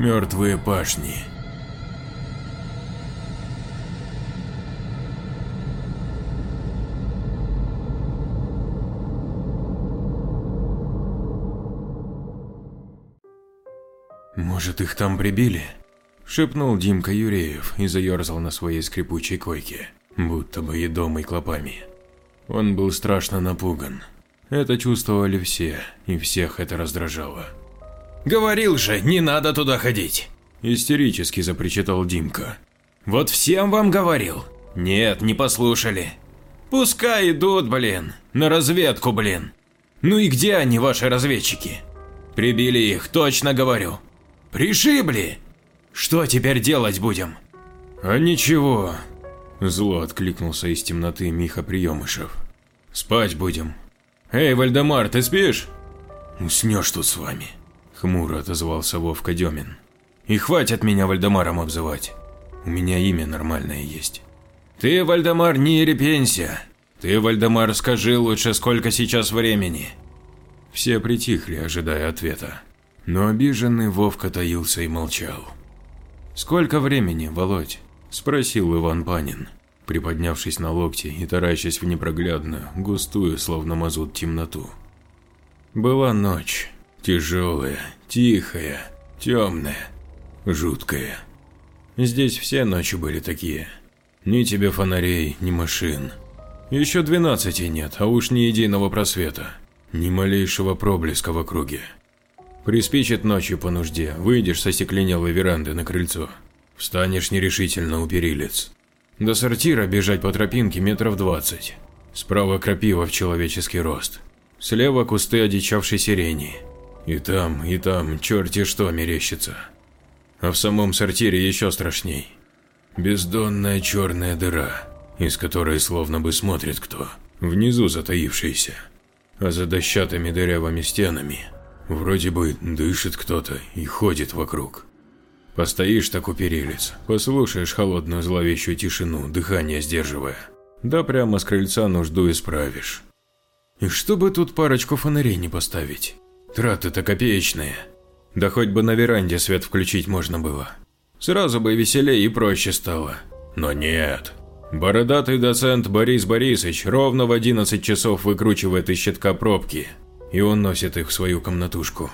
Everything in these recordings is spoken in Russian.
Мертвые пашни. «Может, их там прибили?» – шепнул Димка Юреев и заерзал на своей скрипучей койке, будто бы едомый клопами. Он был страшно напуган. Это чувствовали все, и всех это раздражало. «Говорил же, не надо туда ходить!» – истерически запричитал Димка. «Вот всем вам говорил? Нет, не послушали. Пускай идут, блин, на разведку, блин. Ну и где они, ваши разведчики? Прибили их, точно говорю. Пришибли! Что теперь делать будем?» «А ничего», – зло откликнулся из темноты Миха Приемышев. «Спать будем». «Эй, Вальдемар, ты спишь?» «Уснешь тут с вами», – хмуро отозвался Вовка Демин. «И хватит меня Вальдемаром обзывать. У меня имя нормальное есть». «Ты, Вальдемар, не ерепенься. Ты, Вальдемар, скажи лучше, сколько сейчас времени». Все притихли, ожидая ответа. Но обиженный Вовка таился и молчал. «Сколько времени, Володь?» – спросил Иван Панин, приподнявшись на локти и таращась в непроглядную, густую, словно мазут, темноту. Была ночь, тяжелая, тихая, темная, жуткая. Здесь все ночи были такие. Ни тебе фонарей, ни машин. Еще двенадцати нет, а уж ни единого просвета, ни малейшего проблеска в округе. Приспичит ночью по нужде, выйдешь со стекленелой веранды на крыльцо. Встанешь нерешительно у перилец. До сортира бежать по тропинке метров двадцать. Справа крапива в человеческий рост. Слева кусты одичавшей сирени. И там, и там черти что мерещится. А в самом сортире еще страшней. Бездонная черная дыра, из которой словно бы смотрит кто, внизу затаившийся. А за дощатыми дырявыми стенами Вроде бы дышит кто-то и ходит вокруг. Постоишь так у перилец, послушаешь холодную зловещую тишину, дыхание сдерживая. Да прямо с крыльца нужду исправишь. И чтобы тут парочку фонарей не поставить. Траты-то копеечные. Да хоть бы на веранде свет включить можно было. Сразу бы веселее и проще стало. Но нет. Бородатый доцент Борис Борисович ровно в 11 часов выкручивает из щитка пробки и он носит их в свою комнатушку.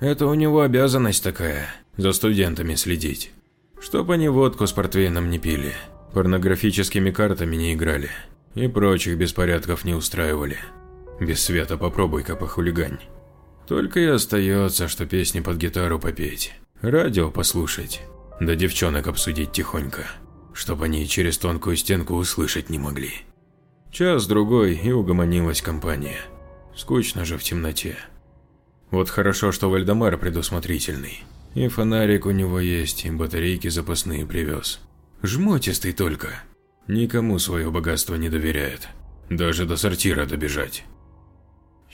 Это у него обязанность такая, за студентами следить. Чтоб они водку с портвейном не пили, порнографическими картами не играли и прочих беспорядков не устраивали. Без света попробуй-ка похулигань. Только и остается, что песни под гитару попеть, радио послушать, да девчонок обсудить тихонько, чтобы они через тонкую стенку услышать не могли. Час-другой и угомонилась компания. Скучно же в темноте. Вот хорошо, что Вальдемар предусмотрительный. И фонарик у него есть, и батарейки запасные привез. Жмотистый только. Никому свое богатство не доверяет. Даже до сортира добежать.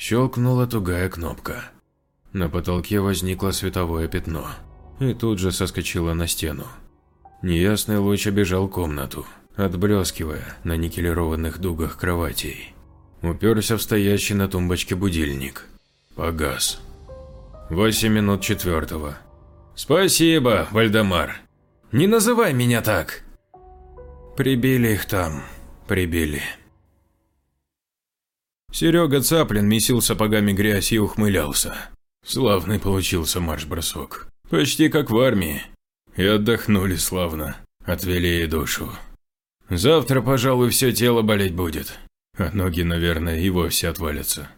Щелкнула тугая кнопка. На потолке возникло световое пятно. И тут же соскочила на стену. Неясный луч обежал комнату, отблескивая на никелированных дугах кроватей. Уперся в стоящий на тумбочке будильник. Погас. Восемь минут четвертого. «Спасибо, Вальдемар. Не называй меня так!» Прибили их там. Прибили. Серега Цаплин месил сапогами грязь и ухмылялся. Славный получился марш-бросок. Почти как в армии. И отдохнули славно. Отвели ей душу. Завтра, пожалуй, все тело болеть будет а ноги, наверное, и вовсе отвалятся.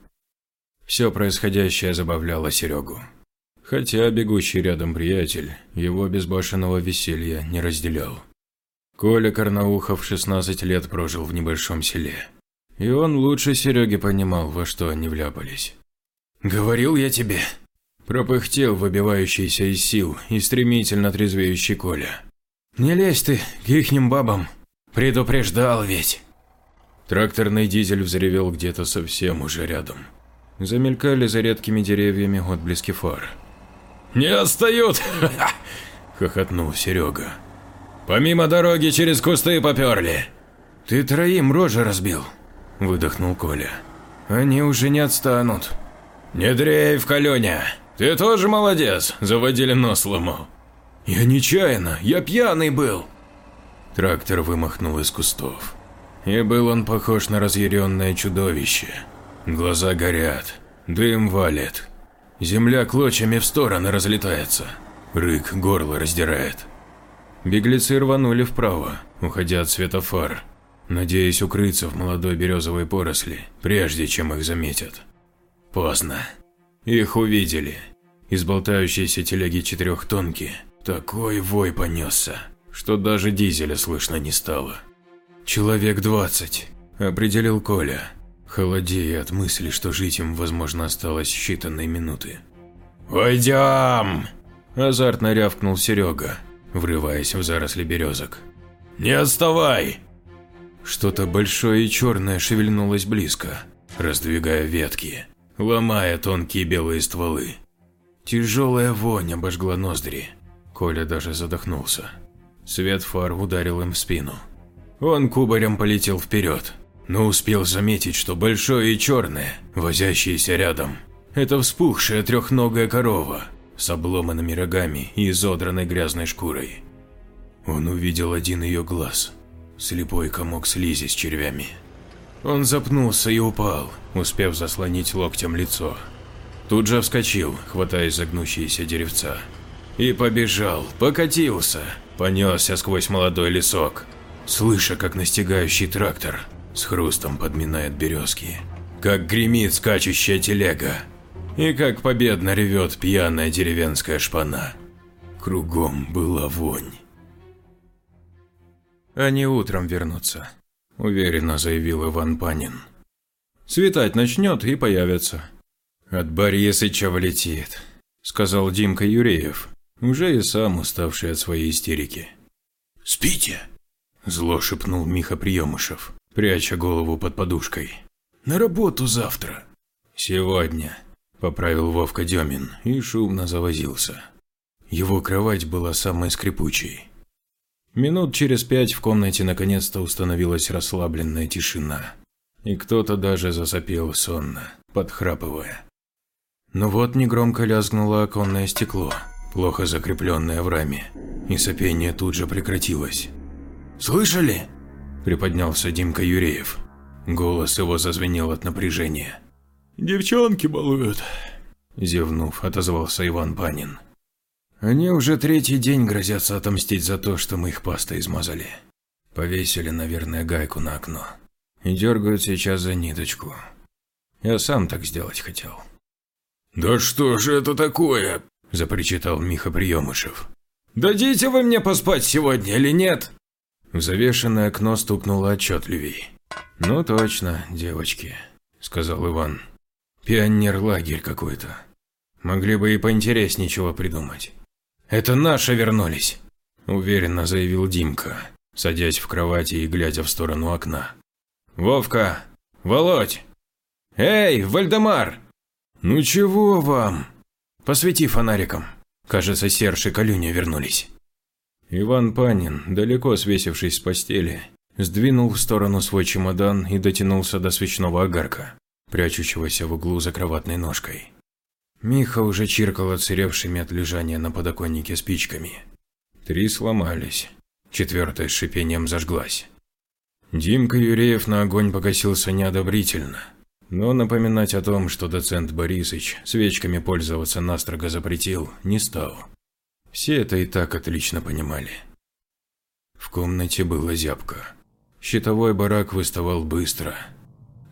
Все происходящее забавляло Серегу. Хотя бегущий рядом приятель его безбашенного веселья не разделял. Коля Карнаухов 16 лет прожил в небольшом селе. И он лучше Сереги понимал, во что они вляпались. «Говорил я тебе!» Пропыхтел выбивающийся из сил и стремительно трезвеющий Коля. «Не лезь ты к ихним бабам! Предупреждал ведь!» Тракторный дизель взревел где-то совсем уже рядом. Замелькали за редкими деревьями отблески фар. «Не отстают!» – хохотнул Серега. «Помимо дороги через кусты поперли!» «Ты троим рожи разбил!» – выдохнул Коля. «Они уже не отстанут!» «Не дрейф, Калюня! Ты тоже молодец, заводили нос сломал!» Я нечаянно, я пьяный был. Трактор вымахнул из кустов. И был он похож на разъяренное чудовище. Глаза горят, дым валит. Земля клочьями в стороны разлетается. Рык горло раздирает. Беглецы рванули вправо, уходя от света фар, надеясь укрыться в молодой березовой поросли, прежде чем их заметят. Поздно. Их увидели. Из болтающейся телеги четырехтонки такой вой понесся, что даже дизеля слышно не стало. «Человек двадцать», – определил Коля, холодея от мысли, что жить им, возможно, осталось считанные минуты. «Пойдем!» – азартно рявкнул Серега, врываясь в заросли березок. «Не отставай!» Что-то большое и черное шевельнулось близко, раздвигая ветки, ломая тонкие белые стволы. Тяжелая вонь обожгла ноздри. Коля даже задохнулся. Свет фар ударил им в спину. Он кубарем полетел вперед, но успел заметить, что большое и черное, возящееся рядом, это вспухшая трехногая корова с обломанными рогами и изодранной грязной шкурой. Он увидел один ее глаз, слепой комок слизи с червями. Он запнулся и упал, успев заслонить локтем лицо. Тут же вскочил, хватаясь за гнущиеся деревца. И побежал, покатился, понесся сквозь молодой лесок, слыша, как настигающий трактор с хрустом подминает березки, как гремит скачущая телега и как победно ревет пьяная деревенская шпана. Кругом была вонь. «Они утром вернутся», – уверенно заявил Иван Панин. «Светать начнет и появятся». «От Борисыча влетит», – сказал Димка Юреев, уже и сам уставший от своей истерики. «Спите?» – зло шепнул Миха Приемышев, пряча голову под подушкой. «На работу завтра». «Сегодня», – поправил Вовка Демин и шумно завозился. Его кровать была самой скрипучей. Минут через пять в комнате наконец-то установилась расслабленная тишина, и кто-то даже засопел сонно, подхрапывая. Но вот негромко лязгнуло оконное стекло, плохо закрепленное в раме, и сопение тут же прекратилось. «Слышали?» – приподнялся Димка Юреев. Голос его зазвенел от напряжения. «Девчонки балуют», – зевнув, отозвался Иван Панин. Они уже третий день грозятся отомстить за то, что мы их пастой измазали. Повесили, наверное, гайку на окно. И дергают сейчас за ниточку. Я сам так сделать хотел. «Да что же это такое?» – запричитал Миха Приемышев. «Дадите вы мне поспать сегодня или нет?» В завешенное окно стукнуло отчетливей. «Ну точно, девочки», – сказал Иван. «Пионер-лагерь какой-то. Могли бы и поинтереснее чего придумать». «Это наши вернулись», – уверенно заявил Димка, садясь в кровати и глядя в сторону окна. «Вовка! Володь! Эй, Вальдемар! Ну чего вам? Посвети фонариком. Кажется, Серж и Калюня вернулись». Иван Панин, далеко свесившись с постели, сдвинул в сторону свой чемодан и дотянулся до свечного огарка, прячущегося в углу за кроватной ножкой. Миха уже чиркал отсыревшими от лежания на подоконнике спичками. Три сломались, четвертая с шипением зажглась. Димка Юреев на огонь покосился неодобрительно, но напоминать о том, что доцент Борисыч свечками пользоваться настрого запретил, не стал. Все это и так отлично понимали. В комнате было зябко. Щитовой барак выставал быстро,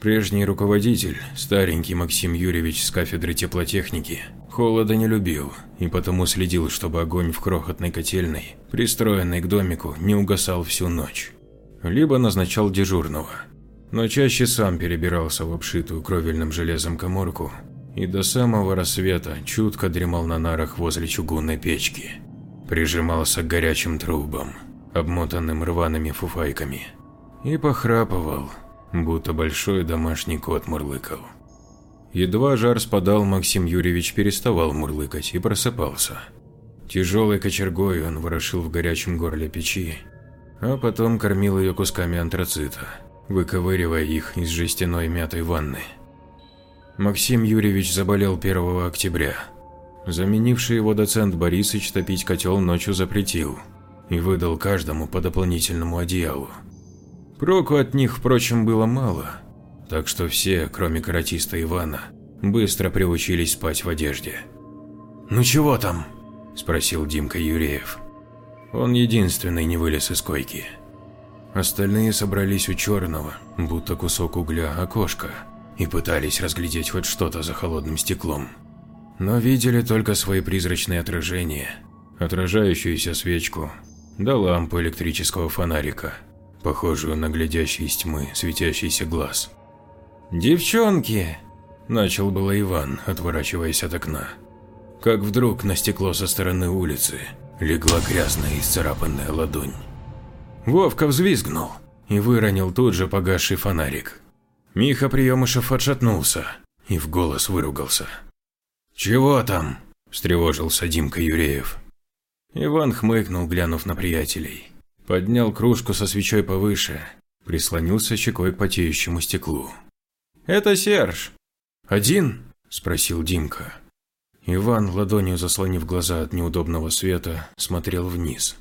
Прежний руководитель, старенький Максим Юрьевич с кафедры теплотехники, холода не любил и потому следил, чтобы огонь в крохотной котельной, пристроенной к домику, не угасал всю ночь. Либо назначал дежурного, но чаще сам перебирался в обшитую кровельным железом коморку и до самого рассвета чутко дремал на нарах возле чугунной печки. Прижимался к горячим трубам, обмотанным рваными фуфайками, и похрапывал, будто большой домашний кот мурлыкал. Едва жар спадал, Максим Юрьевич переставал мурлыкать и просыпался. Тяжелой кочергой он ворошил в горячем горле печи, а потом кормил ее кусками антрацита, выковыривая их из жестяной мятой ванны. Максим Юрьевич заболел 1 октября. Заменивший его доцент Борисыч топить котел ночью запретил и выдал каждому по дополнительному одеялу. Проку от них, впрочем, было мало, так что все, кроме каратиста Ивана, быстро приучились спать в одежде. «Ну чего там?» – спросил Димка Юреев. Он единственный не вылез из койки. Остальные собрались у черного, будто кусок угля, окошка, и пытались разглядеть хоть что-то за холодным стеклом. Но видели только свои призрачные отражения, отражающуюся свечку, да лампу электрического фонарика, похожую на глядящий из тьмы светящийся глаз. «Девчонки!» – начал было Иван, отворачиваясь от окна. Как вдруг на стекло со стороны улицы легла грязная и исцарапанная ладонь. Вовка взвизгнул и выронил тут же погасший фонарик. Миха Приемышев отшатнулся и в голос выругался. «Чего там?» – встревожился Димка Юреев. Иван хмыкнул, глянув на приятелей. Поднял кружку со свечой повыше, прислонился щекой к потеющему стеклу. «Это Серж». «Один?» – спросил Димка. Иван, ладонью заслонив глаза от неудобного света, смотрел вниз.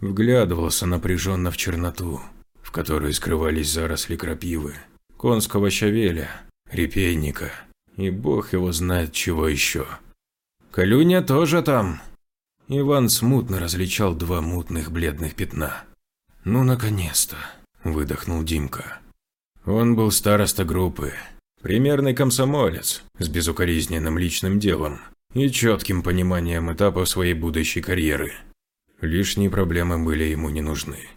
Вглядывался напряженно в черноту, в которой скрывались заросли крапивы, конского щавеля, репейника и бог его знает чего еще. «Калюня тоже там?» Иван смутно различал два мутных бледных пятна. «Ну, наконец-то!» – выдохнул Димка. Он был староста группы, примерный комсомолец с безукоризненным личным делом и четким пониманием этапов своей будущей карьеры. Лишние проблемы были ему не нужны.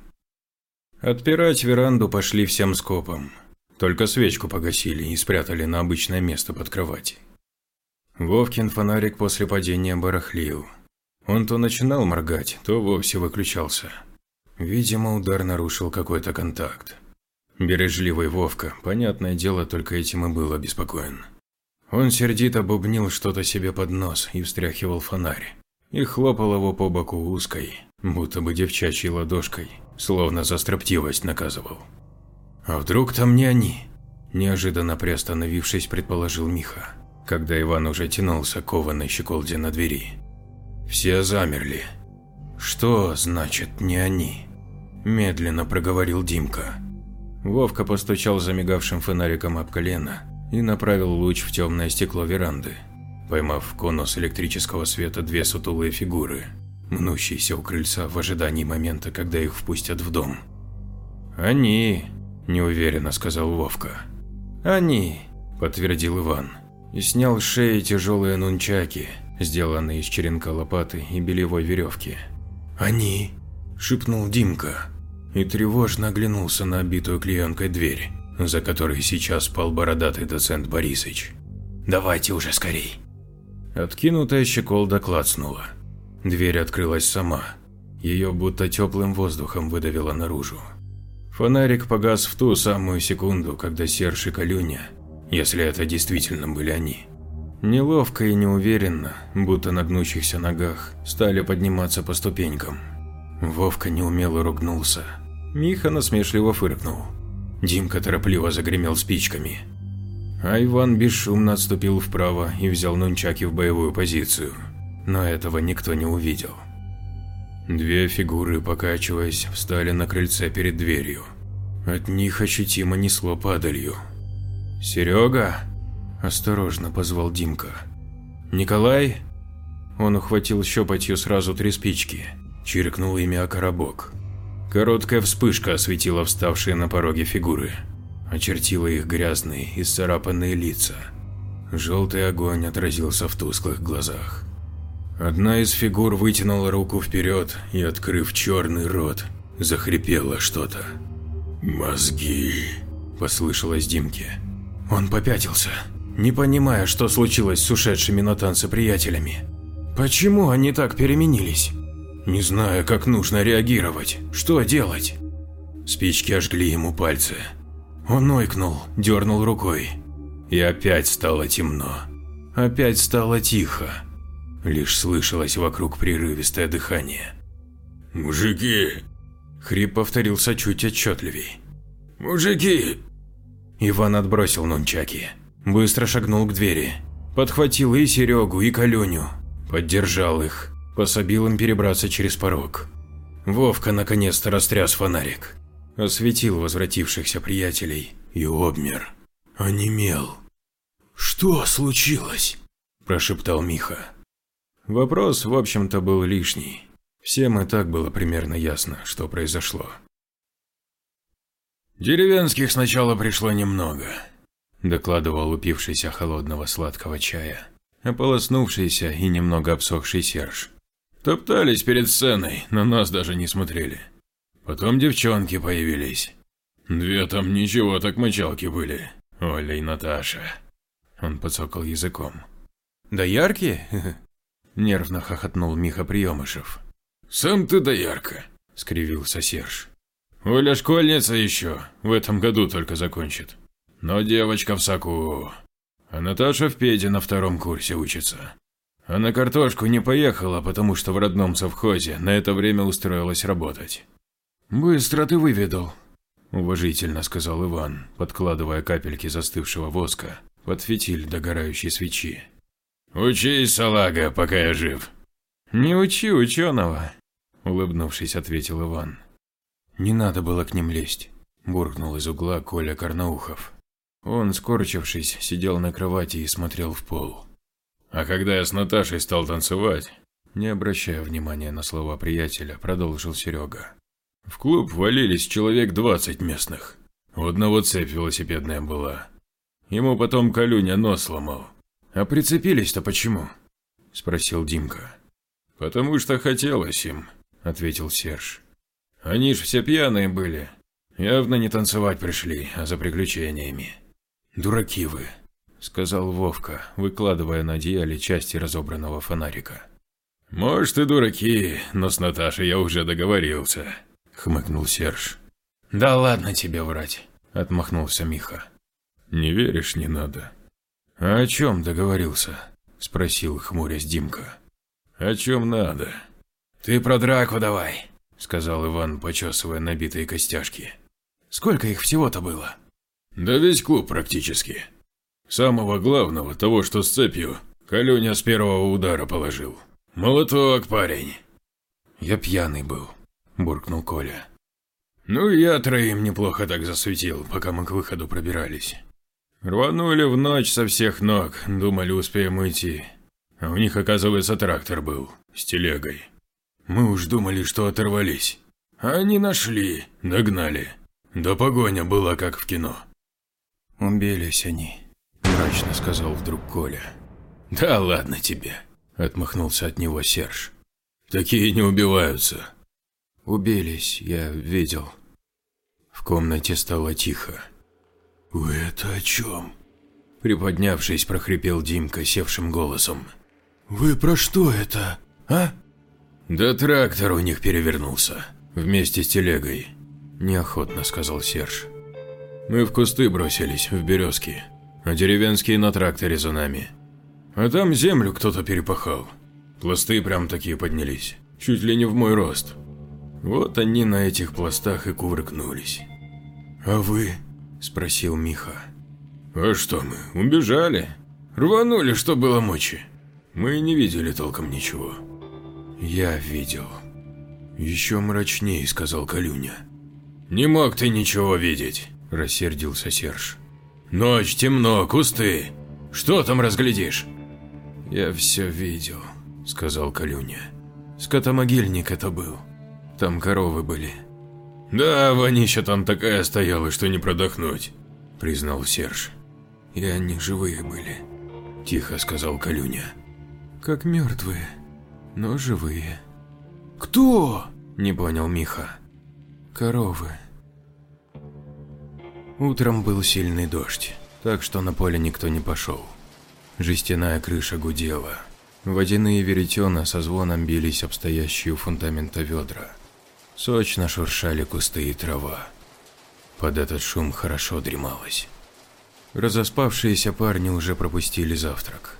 Отпирать веранду пошли всем скопом, только свечку погасили и спрятали на обычное место под кровати. Вовкин фонарик после падения барахлил, он то начинал моргать, то вовсе выключался. Видимо, удар нарушил какой-то контакт. Бережливый Вовка, понятное дело, только этим и был обеспокоен. Он сердито бубнил что-то себе под нос и встряхивал фонарь. И хлопал его по боку узкой, будто бы девчачьей ладошкой, словно за строптивость наказывал. «А вдруг там не они?» Неожиданно приостановившись, предположил Миха, когда Иван уже тянулся к кованой щеколде на двери. Все замерли. «Что значит не они?» Медленно проговорил Димка. Вовка постучал замигавшим фонариком об колено и направил луч в темное стекло веранды, поймав в конус электрического света две сутулые фигуры, мнущиеся у крыльца в ожидании момента, когда их впустят в дом. «Они», – неуверенно сказал Вовка. «Они», – подтвердил Иван и снял с шеи тяжелые нунчаки, сделанные из черенка лопаты и белевой веревки. «Они!» – шепнул Димка и тревожно оглянулся на обитую клеенкой дверь, за которой сейчас спал бородатый доцент Борисыч. «Давайте уже скорей!» Откинутая щеколда клацнула. Дверь открылась сама. Ее будто теплым воздухом выдавило наружу. Фонарик погас в ту самую секунду, когда Серж и Калюня, если это действительно были они, Неловко и неуверенно, будто на гнущихся ногах, стали подниматься по ступенькам. Вовка неумело ругнулся. Миха насмешливо фыркнул. Димка торопливо загремел спичками. А Иван бесшумно отступил вправо и взял нунчаки в боевую позицию. Но этого никто не увидел. Две фигуры, покачиваясь, встали на крыльце перед дверью. От них ощутимо несло падалью. «Серега!» Осторожно позвал Димка. «Николай?» Он ухватил щепотью сразу три спички, чиркнул ими о коробок. Короткая вспышка осветила вставшие на пороге фигуры, очертила их грязные и сцарапанные лица. Желтый огонь отразился в тусклых глазах. Одна из фигур вытянула руку вперед и, открыв черный рот, захрипела что-то. «Мозги!» – послышалось Димке. Он попятился не понимая, что случилось с ушедшими на танцы приятелями. Почему они так переменились? Не зная, как нужно реагировать, что делать? Спички ожгли ему пальцы. Он ойкнул, дернул рукой. И опять стало темно. Опять стало тихо. Лишь слышалось вокруг прерывистое дыхание. «Мужики!» Хрип повторился чуть отчетливей. «Мужики!» Иван отбросил нунчаки. Быстро шагнул к двери. Подхватил и Серегу, и Калюню. поддержал их, пособил им перебраться через порог. Вовка наконец-то растряс фонарик, осветил возвратившихся приятелей и обмер, онемел. «Что случилось?» – прошептал Миха. Вопрос, в общем-то, был лишний. Всем и так было примерно ясно, что произошло. «Деревенских сначала пришло немного», – докладывал упившийся холодного сладкого чая, ополоснувшийся и немного обсохший Серж. Топтались перед сценой, на нас даже не смотрели. Потом девчонки появились. Две там ничего так мочалки были, Оля и Наташа. Он подсокал языком. «Да яркие?» – нервно хохотнул Миха Приемышев. «Сам ты да ярко», – скривился Серж. Оля школьница еще, в этом году только закончит. Но девочка в соку. А Наташа в Педе на втором курсе учится. А на картошку не поехала, потому что в родном совхозе на это время устроилась работать. «Быстро ты выведал», – уважительно сказал Иван, подкладывая капельки застывшего воска под фитиль догорающей свечи. «Учись, салага, пока я жив». «Не учи ученого», – улыбнувшись, ответил Иван. Не надо было к ним лезть, буркнул из угла Коля Карнаухов. Он, скорчившись, сидел на кровати и смотрел в пол. А когда я с Наташей стал танцевать, не обращая внимания на слова приятеля, продолжил Серега. В клуб валились человек двадцать местных. У одного цепь велосипедная была. Ему потом Калюня нос сломал. А прицепились-то почему? Спросил Димка. Потому что хотелось им, ответил Серж. Они ж все пьяные были. Явно не танцевать пришли, а за приключениями. Дураки вы, сказал Вовка, выкладывая на одеяле части разобранного фонарика. Может и дураки, но с Наташей я уже договорился, хмыкнул Серж. Да ладно тебе врать, отмахнулся Миха. Не веришь, не надо. А о чем договорился? спросил хмурясь Димка. О чем надо? Ты про драку давай, – сказал Иван, почесывая набитые костяшки. «Сколько их всего-то было?» «Да весь клуб практически. Самого главного, того, что с цепью, Калюня с первого удара положил. Молоток, парень!» «Я пьяный был», – буркнул Коля. «Ну, я троим неплохо так засветил, пока мы к выходу пробирались. Рванули в ночь со всех ног, думали, успеем уйти. А у них, оказывается, трактор был, с телегой. Мы уж думали, что оторвались. А они нашли, догнали. Да погоня была как в кино. Убились они, мрачно сказал вдруг Коля. Да ладно тебе, отмахнулся от него Серж. Такие не убиваются. Убились, я видел. В комнате стало тихо. «Вы это о чем?» Приподнявшись, прохрипел Димка севшим голосом. «Вы про что это, а?» «Да трактор у них перевернулся, вместе с телегой», – неохотно сказал Серж. «Мы в кусты бросились, в березки, а деревенские на тракторе за нами. А там землю кто-то перепахал. Пласты прям такие поднялись, чуть ли не в мой рост. Вот они на этих пластах и кувыркнулись». «А вы?» – спросил Миха. «А что мы, убежали? Рванули, что было мочи. Мы не видели толком ничего». «Я видел». «Еще мрачнее», — сказал Калюня. «Не мог ты ничего видеть», – рассердился Серж. «Ночь, темно, кусты. Что там разглядишь?» «Я все видел», – сказал Калюня. «Скотомогильник это был. Там коровы были». «Да, вонища там такая стояла, что не продохнуть», – признал Серж. «И они живые были», – тихо сказал Калюня. «Как мертвые», но живые. «Кто?» – не понял Миха. «Коровы». Утром был сильный дождь, так что на поле никто не пошел. Жестяная крыша гудела. Водяные веретена со звоном бились об стоящие фундамента ведра. Сочно шуршали кусты и трава. Под этот шум хорошо дремалось. Разоспавшиеся парни уже пропустили завтрак.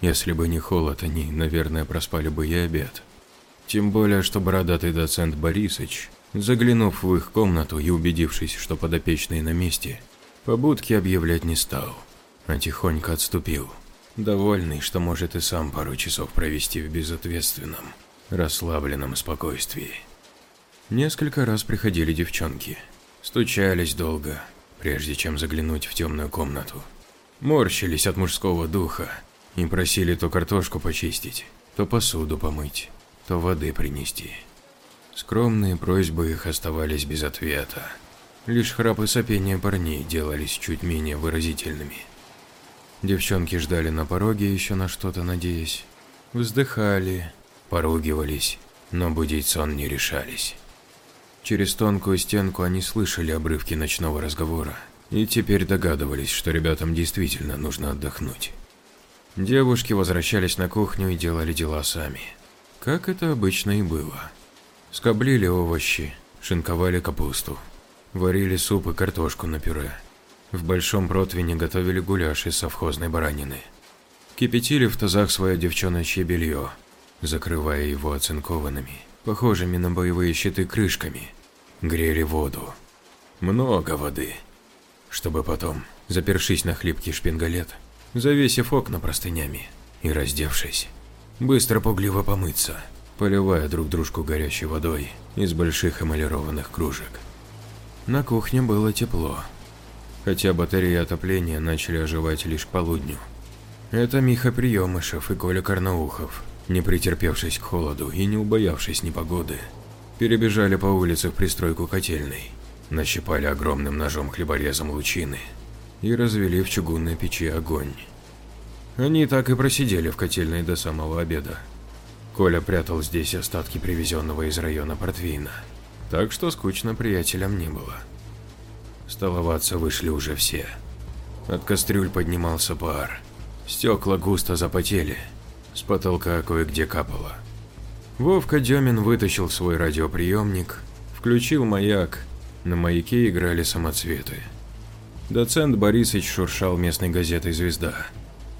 Если бы не холод, они, наверное, проспали бы и обед. Тем более, что бородатый доцент Борисыч, заглянув в их комнату и убедившись, что подопечные на месте, побудки объявлять не стал, а тихонько отступил. довольный, что может и сам пару часов провести в безответственном, расслабленном спокойствии. Несколько раз приходили девчонки, стучались долго, прежде чем заглянуть в темную комнату. Морщились от мужского духа и просили то картошку почистить, то посуду помыть, то воды принести. Скромные просьбы их оставались без ответа. Лишь храп и сопение парней делались чуть менее выразительными. Девчонки ждали на пороге, еще на что-то надеясь. Вздыхали, поругивались, но будить сон не решались. Через тонкую стенку они слышали обрывки ночного разговора и теперь догадывались, что ребятам действительно нужно отдохнуть. Девушки возвращались на кухню и делали дела сами. Как это обычно и было. Скоблили овощи, шинковали капусту, варили суп и картошку на пюре. В большом противне готовили гуляш из совхозной баранины. Кипятили в тазах свое девчоночье белье, закрывая его оцинкованными, похожими на боевые щиты крышками. Грели воду. Много воды. Чтобы потом, запершись на хлипкий шпингалет, завесив окна простынями и раздевшись, быстро пугливо помыться, поливая друг дружку горячей водой из больших эмалированных кружек. На кухне было тепло, хотя батареи отопления начали оживать лишь к полудню. Это Миха Приемышев и Коля Карнаухов, не претерпевшись к холоду и не убоявшись непогоды, перебежали по улице в пристройку котельной, нащипали огромным ножом хлеборезом лучины и развели в чугунной печи огонь. Они так и просидели в котельной до самого обеда. Коля прятал здесь остатки привезенного из района портвейна, так что скучно приятелям не было. Столоваться вышли уже все. От кастрюль поднимался пар. Стекла густо запотели, с потолка кое-где капало. Вовка Демин вытащил свой радиоприемник, включил маяк, на маяке играли самоцветы. Доцент Борисович шуршал местной газетой «Звезда»,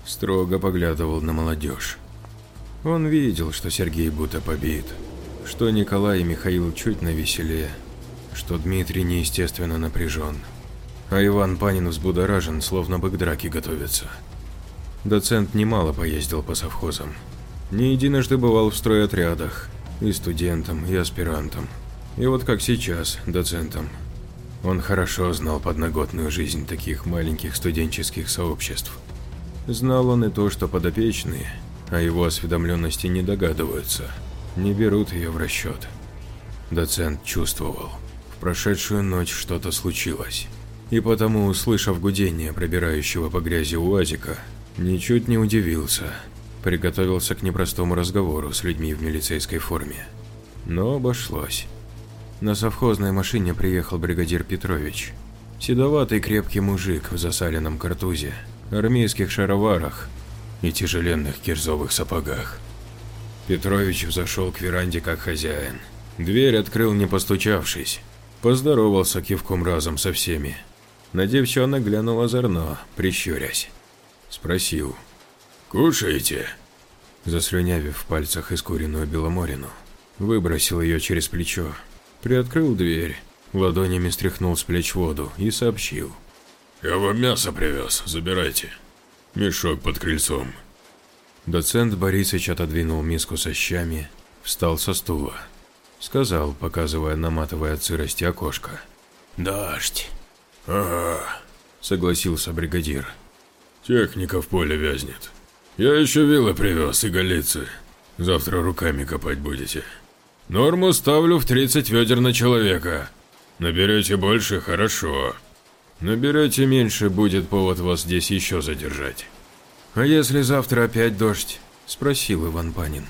строго поглядывал на молодежь. Он видел, что Сергей будто побит, что Николай и Михаил чуть навеселее, что Дмитрий неестественно напряжен, а Иван Панин взбудоражен, словно бы к драке готовится. Доцент немало поездил по совхозам. Не единожды бывал в стройотрядах, и студентом, и аспирантом. И вот как сейчас, доцентом. Он хорошо знал подноготную жизнь таких маленьких студенческих сообществ. Знал он и то, что подопечные, о его осведомленности не догадываются, не берут ее в расчет. Доцент чувствовал, в прошедшую ночь что-то случилось. И потому, услышав гудение пробирающего по грязи УАЗика, ничуть не удивился. Приготовился к непростому разговору с людьми в милицейской форме. Но обошлось. На совхозной машине приехал бригадир Петрович. Седоватый крепкий мужик в засаленном картузе, армейских шароварах и тяжеленных кирзовых сапогах. Петрович взошел к веранде как хозяин. Дверь открыл не постучавшись. Поздоровался кивком разом со всеми. На девчонок глянул озорно, прищурясь. Спросил. «Кушаете?» Заслюнявив в пальцах искуренную беломорину, выбросил ее через плечо, приоткрыл дверь, ладонями стряхнул с плеч воду и сообщил. «Я вам мясо привез, забирайте. Мешок под крыльцом». Доцент Борисович отодвинул миску со щами, встал со стула. Сказал, показывая наматывая от сырости окошко. «Дождь». «Ага», — согласился бригадир. «Техника в поле вязнет. Я еще вилы привез и голицы. Завтра руками копать будете. Норму ставлю в 30 ведер на человека. Наберете больше – хорошо. Наберете меньше – будет повод вас здесь еще задержать». «А если завтра опять дождь?» – спросил Иван Панин.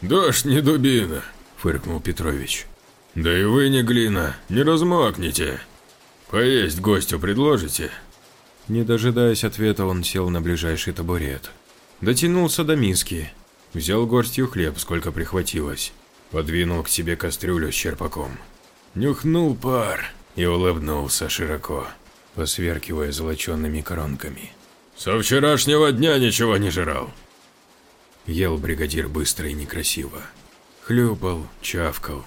«Дождь не дубина», – фыркнул Петрович. «Да и вы не глина, не размокнете. Поесть гостю предложите?» Не дожидаясь ответа, он сел на ближайший табурет. Дотянулся до миски, взял горстью хлеб, сколько прихватилось, подвинул к себе кастрюлю с черпаком. Нюхнул пар и улыбнулся широко, посверкивая золоченными коронками. «Со вчерашнего дня ничего не жрал!» Ел бригадир быстро и некрасиво. Хлюпал, чавкал.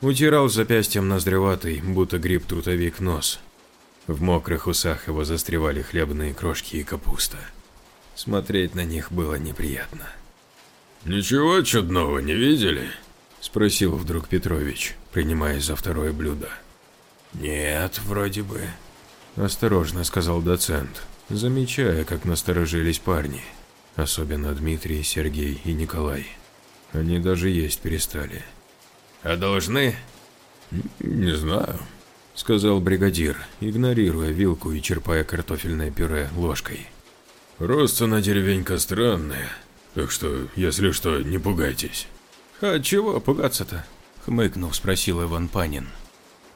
Утирал запястьем ноздреватый, будто гриб-трутовик нос. В мокрых усах его застревали хлебные крошки и капуста. Смотреть на них было неприятно. «Ничего чудного не видели?» – спросил вдруг Петрович, принимаясь за второе блюдо. «Нет, вроде бы», – осторожно сказал доцент, замечая, как насторожились парни, особенно Дмитрий, Сергей и Николай. Они даже есть перестали. «А должны?» «Не знаю», – сказал бригадир, игнорируя вилку и черпая картофельное пюре ложкой. «Родственно деревенька странная, так что, если что, не пугайтесь». «А чего пугаться-то?» – хмыкнув, спросил Иван Панин.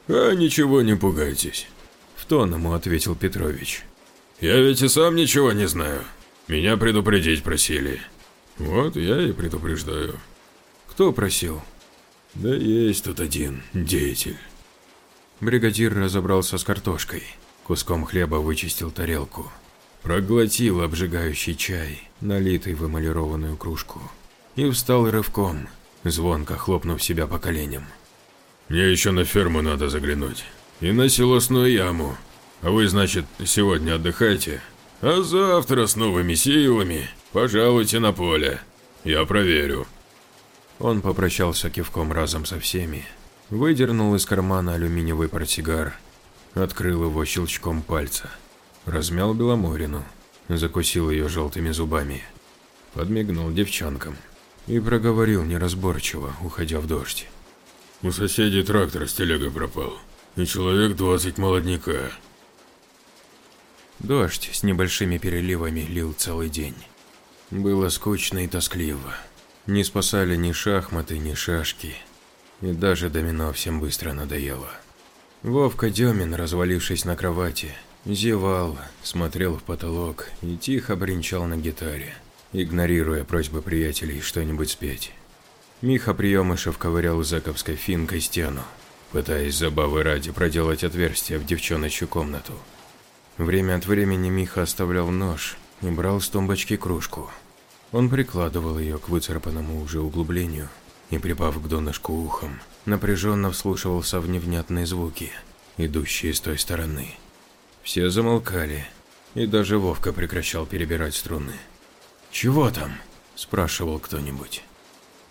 «А ничего не пугайтесь», – в тон ему ответил Петрович. «Я ведь и сам ничего не знаю. Меня предупредить просили. Вот я и предупреждаю». «Кто просил?» «Да есть тут один деятель». Бригадир разобрался с картошкой, куском хлеба вычистил тарелку, проглотил обжигающий чай, налитый в эмалированную кружку, и встал рывком, звонко хлопнув себя по коленям. «Мне еще на ферму надо заглянуть, и на силосную яму. А вы, значит, сегодня отдыхайте, а завтра с новыми силами пожалуйте на поле. Я проверю». Он попрощался кивком разом со всеми, выдернул из кармана алюминиевый портсигар, открыл его щелчком пальца, размял Беломорину, закусил ее желтыми зубами, подмигнул девчонкам и проговорил неразборчиво, уходя в дождь. У соседей трактор с телегой пропал, и человек двадцать молодняка. Дождь с небольшими переливами лил целый день. Было скучно и тоскливо. Не спасали ни шахматы, ни шашки. И даже домино всем быстро надоело. Вовка Демин, развалившись на кровати, зевал, смотрел в потолок и тихо бренчал на гитаре, игнорируя просьбы приятелей что-нибудь спеть. Миха Приемышев ковырял зэковской финкой стену, пытаясь забавы ради проделать отверстие в девчоночью комнату. Время от времени Миха оставлял нож и брал с тумбочки кружку. Он прикладывал ее к выцарапанному уже углублению и, припав к донышку ухом, напряженно вслушивался в невнятные звуки, идущие с той стороны. Все замолкали, и даже Вовка прекращал перебирать струны. «Чего там?» – спрашивал кто-нибудь.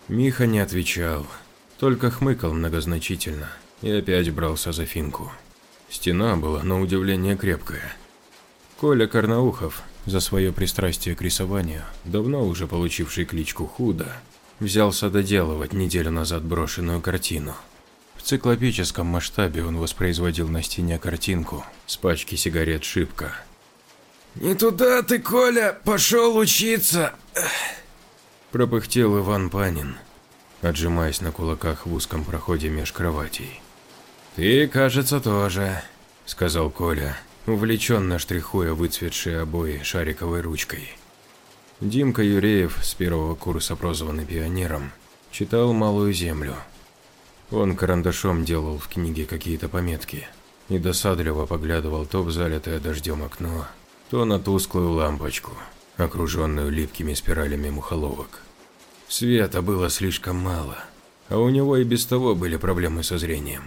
Миха не отвечал, только хмыкал многозначительно и опять брался за финку. Стена была на удивление крепкая. Коля Карнаухов, за свое пристрастие к рисованию, давно уже получивший кличку Худо, взялся доделывать неделю назад брошенную картину. В циклопическом масштабе он воспроизводил на стене картинку с пачки сигарет «Шибко». «Не туда ты, Коля, пошел учиться!» Пропыхтел Иван Панин, отжимаясь на кулаках в узком проходе меж кроватей. «Ты, кажется, тоже», — сказал Коля, увлеченно штрихуя выцветшие обои шариковой ручкой. Димка Юреев, с первого курса прозванный пионером, читал «Малую землю». Он карандашом делал в книге какие-то пометки и досадливо поглядывал то в залитое дождем окно, то на тусклую лампочку, окруженную липкими спиралями мухоловок. Света было слишком мало, а у него и без того были проблемы со зрением.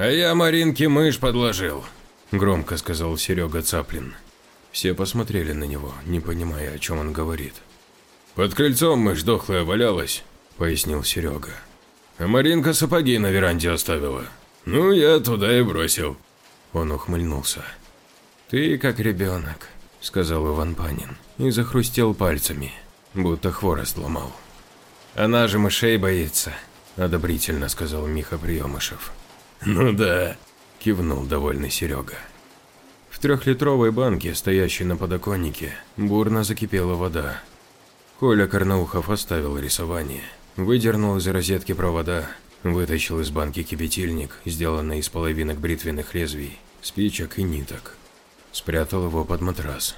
«А я Маринке мышь подложил», – громко сказал Серега Цаплин. Все посмотрели на него, не понимая, о чем он говорит. «Под крыльцом мышь дохлая валялась», – пояснил Серега. «А Маринка сапоги на веранде оставила. Ну, я туда и бросил». Он ухмыльнулся. «Ты как ребенок», – сказал Иван Панин и захрустел пальцами, будто хворост ломал. «Она же мышей боится», – одобрительно сказал Миха Приемышев. «Ну да», – кивнул довольный Серега. В трехлитровой банке, стоящей на подоконнике, бурно закипела вода. Коля Карнаухов оставил рисование, выдернул из розетки провода, вытащил из банки кипятильник, сделанный из половинок бритвенных лезвий, спичек и ниток. Спрятал его под матрас.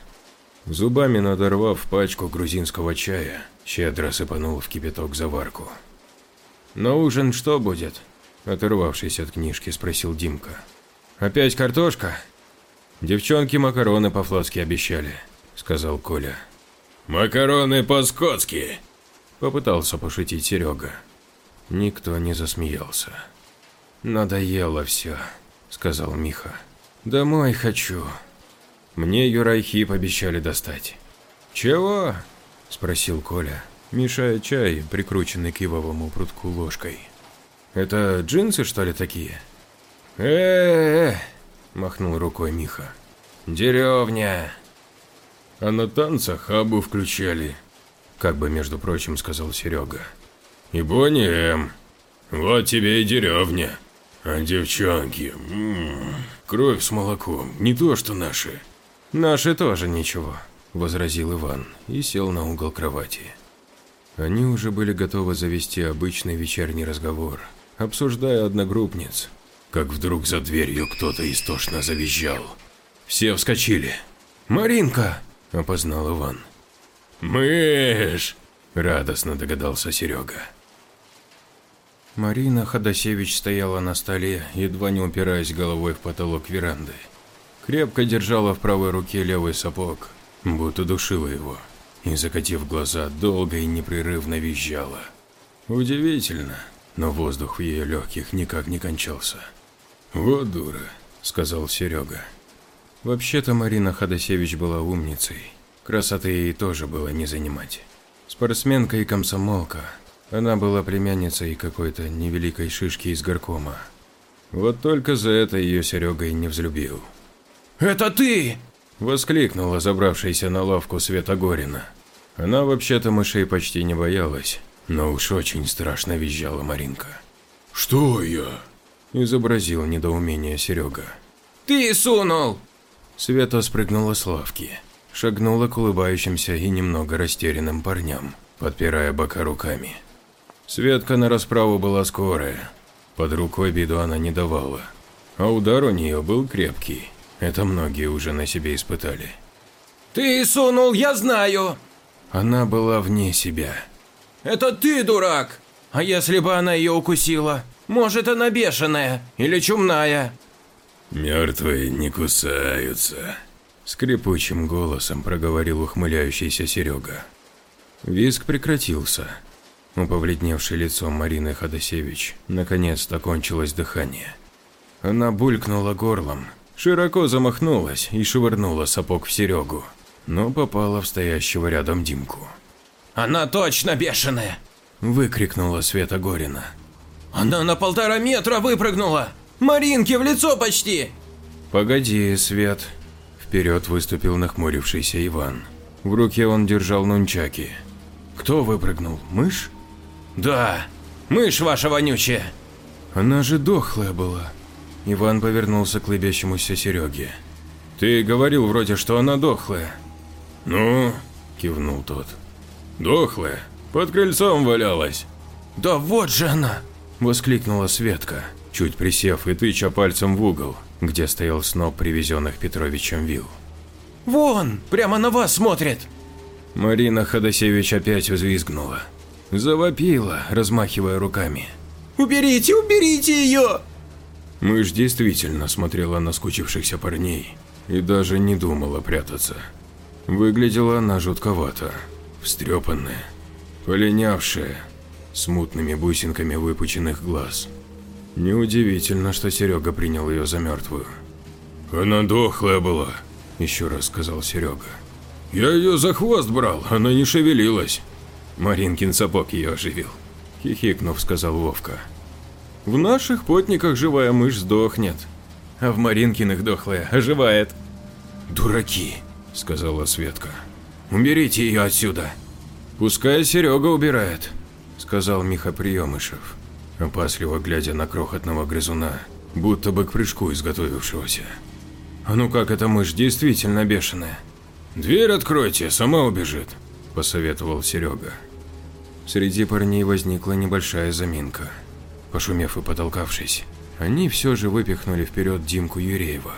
Зубами надорвав пачку грузинского чая, щедро сыпанул в кипяток заварку. «На ужин что будет?» Оторвавшись от книжки, спросил Димка. «Опять картошка?» «Девчонки макароны по-флотски обещали», — сказал Коля. «Макароны по-скотски!» — попытался пошутить Серега. Никто не засмеялся. «Надоело все», — сказал Миха. «Домой хочу. Мне Юрайхип обещали достать». «Чего?» – спросил Коля, мешая чай, прикрученный к ивовому прутку ложкой. «Это джинсы, что ли, такие?» «Э-э-э!» – махнул рукой Миха. «Деревня!» «А на танцах абу включали», – как бы, между прочим, сказал Серега. «И Бонни М. Вот тебе и деревня. А девчонки, м м-м, -м, кровь с молоком, не то что наши». «Наши тоже ничего», – возразил Иван и сел на угол кровати. Они уже были готовы завести обычный вечерний разговор, обсуждая одногруппниц, как вдруг за дверью кто-то истошно завизжал. Все вскочили. «Маринка!» – опознал Иван. «Мышь!» – радостно догадался Серега. Марина Ходосевич стояла на столе, едва не упираясь головой в потолок веранды. Крепко держала в правой руке левый сапог, будто душила его, и, закатив глаза, долго и непрерывно визжала. Удивительно, но воздух в ее легких никак не кончался. «Вот дура», — сказал Серега. Вообще-то Марина Ходосевич была умницей. Красоты ей тоже было не занимать. Спортсменка и комсомолка. Она была племянницей какой-то невеликой шишки из горкома. Вот только за это ее Серега и не взлюбил. «Это ты!» – воскликнула забравшаяся на лавку Света Горина. Она вообще-то мышей почти не боялась, но уж очень страшно визжала Маринка. «Что я?» – изобразил недоумение Серега. «Ты сунул!» Света спрыгнула с лавки, шагнула к улыбающимся и немного растерянным парням, подпирая бока руками. Светка на расправу была скорая, под рукой беду она не давала, а удар у нее был крепкий. Это многие уже на себе испытали. «Ты сунул, я знаю!» Она была вне себя. «Это ты, дурак! А если бы она ее укусила? Может, она бешеная или чумная?» «Мертвые не кусаются», – скрипучим голосом проговорил ухмыляющийся Серега. Виск прекратился. У побледневшей лицом Марины Ходосевич наконец-то кончилось дыхание. Она булькнула горлом, Широко замахнулась и швырнула сапог в Серегу, но попала в стоящего рядом Димку. «Она точно бешеная!» – выкрикнула Света Горина. «Она на полтора метра выпрыгнула! Маринке в лицо почти!» «Погоди, Свет!» Вперед выступил нахмурившийся Иван. В руке он держал нунчаки. «Кто выпрыгнул? Мышь?» «Да, мышь ваша вонючая!» «Она же дохлая была!» Иван повернулся к лыбящемуся Сереге. «Ты говорил вроде, что она дохлая». «Ну?» – кивнул тот. «Дохлая. Под крыльцом валялась». «Да вот же она!» – воскликнула Светка, чуть присев и тыча пальцем в угол, где стоял сноп привезенных Петровичем вил. «Вон, прямо на вас смотрит!» Марина Ходосевич опять взвизгнула. Завопила, размахивая руками. «Уберите, уберите ее!» Мышь действительно смотрела на скучившихся парней и даже не думала прятаться. Выглядела она жутковато, встрепанная, полинявшая, с мутными бусинками выпученных глаз. Неудивительно, что Серега принял ее за мертвую. «Она дохлая была», – еще раз сказал Серега. «Я ее за хвост брал, она не шевелилась». Маринкин сапог ее оживил. Хихикнув, сказал Вовка. В наших потниках живая мышь сдохнет, а в Маринкиных дохлая оживает. «Дураки», — сказала Светка. «Уберите ее отсюда». «Пускай Серега убирает», — сказал Миха Приемышев, опасливо глядя на крохотного грызуна, будто бы к прыжку изготовившегося. «А ну как эта мышь действительно бешеная?» «Дверь откройте, сама убежит», – посоветовал Серега. Среди парней возникла небольшая заминка. Пошумев и потолкавшись, они все же выпихнули вперед Димку Юреева.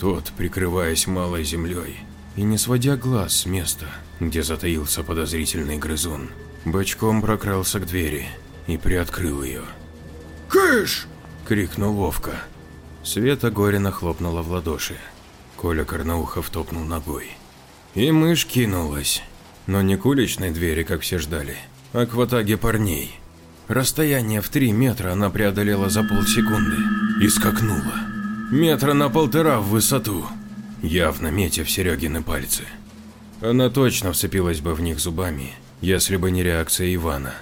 Тот, прикрываясь малой землей и не сводя глаз с места, где затаился подозрительный грызун, бочком прокрался к двери и приоткрыл ее. «Кыш!» – крикнул Вовка. Света Горина хлопнула в ладоши. Коля Корнаухов топнул ногой. И мышь кинулась, но не к уличной двери, как все ждали, а к ватаге парней. Расстояние в три метра она преодолела за полсекунды и скакнула. Метра на полтора в высоту, явно метя в Серегины пальцы. Она точно вцепилась бы в них зубами, если бы не реакция Ивана.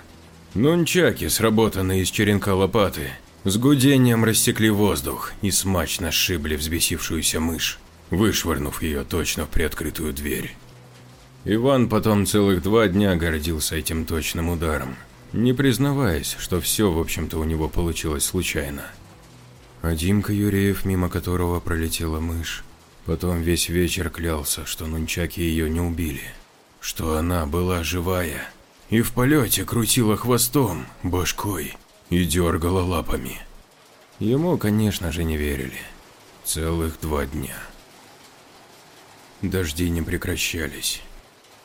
Нунчаки, сработанные из черенка лопаты, с гудением рассекли воздух и смачно сшибли взбесившуюся мышь, вышвырнув ее точно в приоткрытую дверь. Иван потом целых два дня гордился этим точным ударом, не признаваясь, что все, в общем-то, у него получилось случайно. А Димка Юреев, мимо которого пролетела мышь, потом весь вечер клялся, что нунчаки ее не убили, что она была живая и в полете крутила хвостом, башкой и дергала лапами. Ему, конечно же, не верили. Целых два дня. Дожди не прекращались.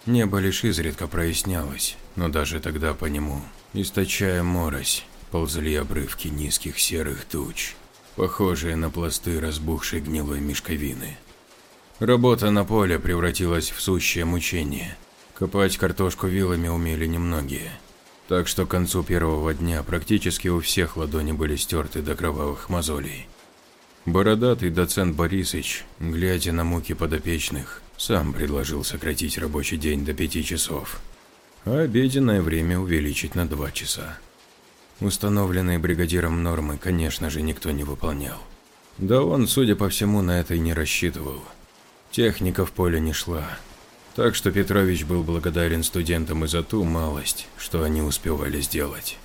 Небо лишь изредка прояснялось, но даже тогда по нему, источая морось, ползли обрывки низких серых туч, похожие на пласты разбухшей гнилой мешковины. Работа на поле превратилась в сущее мучение. Копать картошку вилами умели немногие. Так что к концу первого дня практически у всех ладони были стерты до кровавых мозолей. Бородатый доцент Борисыч, глядя на муки подопечных, сам предложил сократить рабочий день до пяти часов, а обеденное время увеличить на два часа. Установленные бригадиром нормы, конечно же, никто не выполнял. Да он, судя по всему, на это и не рассчитывал. Техника в поле не шла, так что Петрович был благодарен студентам и за ту малость, что они успевали сделать.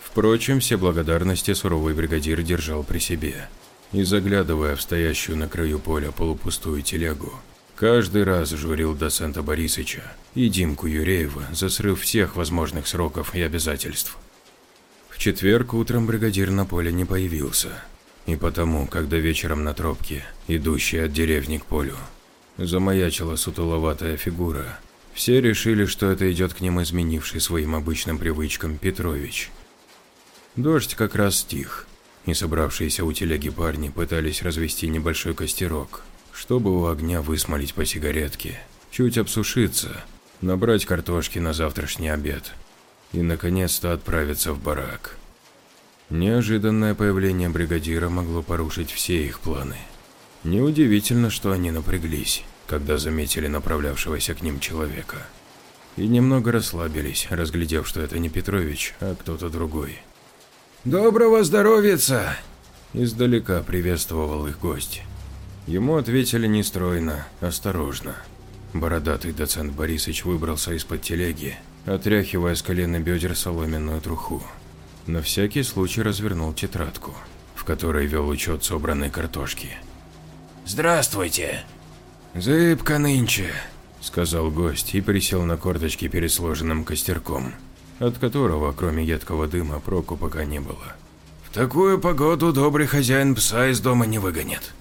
Впрочем, все благодарности суровый бригадир держал при себе. И заглядывая в стоящую на краю поля полупустую телегу, каждый раз журил доцента Борисыча и Димку Юреева за срыв всех возможных сроков и обязательств. В четверг утром бригадир на поле не появился, и потому, когда вечером на тропке, идущей от деревни к полю, замаячила сутуловатая фигура. Все решили, что это идет к ним изменивший своим обычным привычкам Петрович. Дождь как раз стих, и собравшиеся у телеги парни пытались развести небольшой костерок, чтобы у огня высмолить по сигаретке, чуть обсушиться, набрать картошки на завтрашний обед и, наконец-то, отправиться в барак. Неожиданное появление бригадира могло порушить все их планы. Неудивительно, что они напряглись, когда заметили направлявшегося к ним человека. И немного расслабились, разглядев, что это не Петрович, а кто-то другой. «Доброго здоровица!» Издалека приветствовал их гость. Ему ответили нестройно, осторожно. Бородатый доцент Борисыч выбрался из-под телеги, отряхивая с колена бедер соломенную труху. На всякий случай развернул тетрадку, в которой вел учет собранной картошки. «Здравствуйте!» «Зыбко нынче», – сказал гость и присел на корточки перед сложенным костерком, от которого, кроме едкого дыма, проку пока не было. «В такую погоду добрый хозяин пса из дома не выгонит».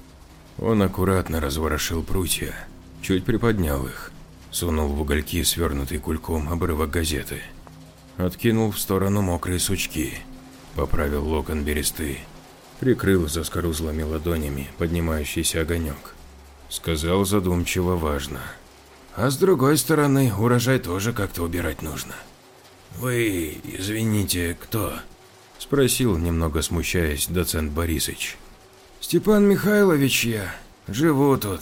Он аккуратно разворошил прутья, чуть приподнял их, сунул в угольки свернутый кульком обрывок газеты, откинул в сторону мокрые сучки, поправил локон бересты прикрыл заскорузлыми ладонями поднимающийся огонек. Сказал задумчиво важно. А с другой стороны, урожай тоже как-то убирать нужно. Вы, извините, кто? Спросил, немного смущаясь, доцент Борисыч. Степан Михайлович я. Живу тут.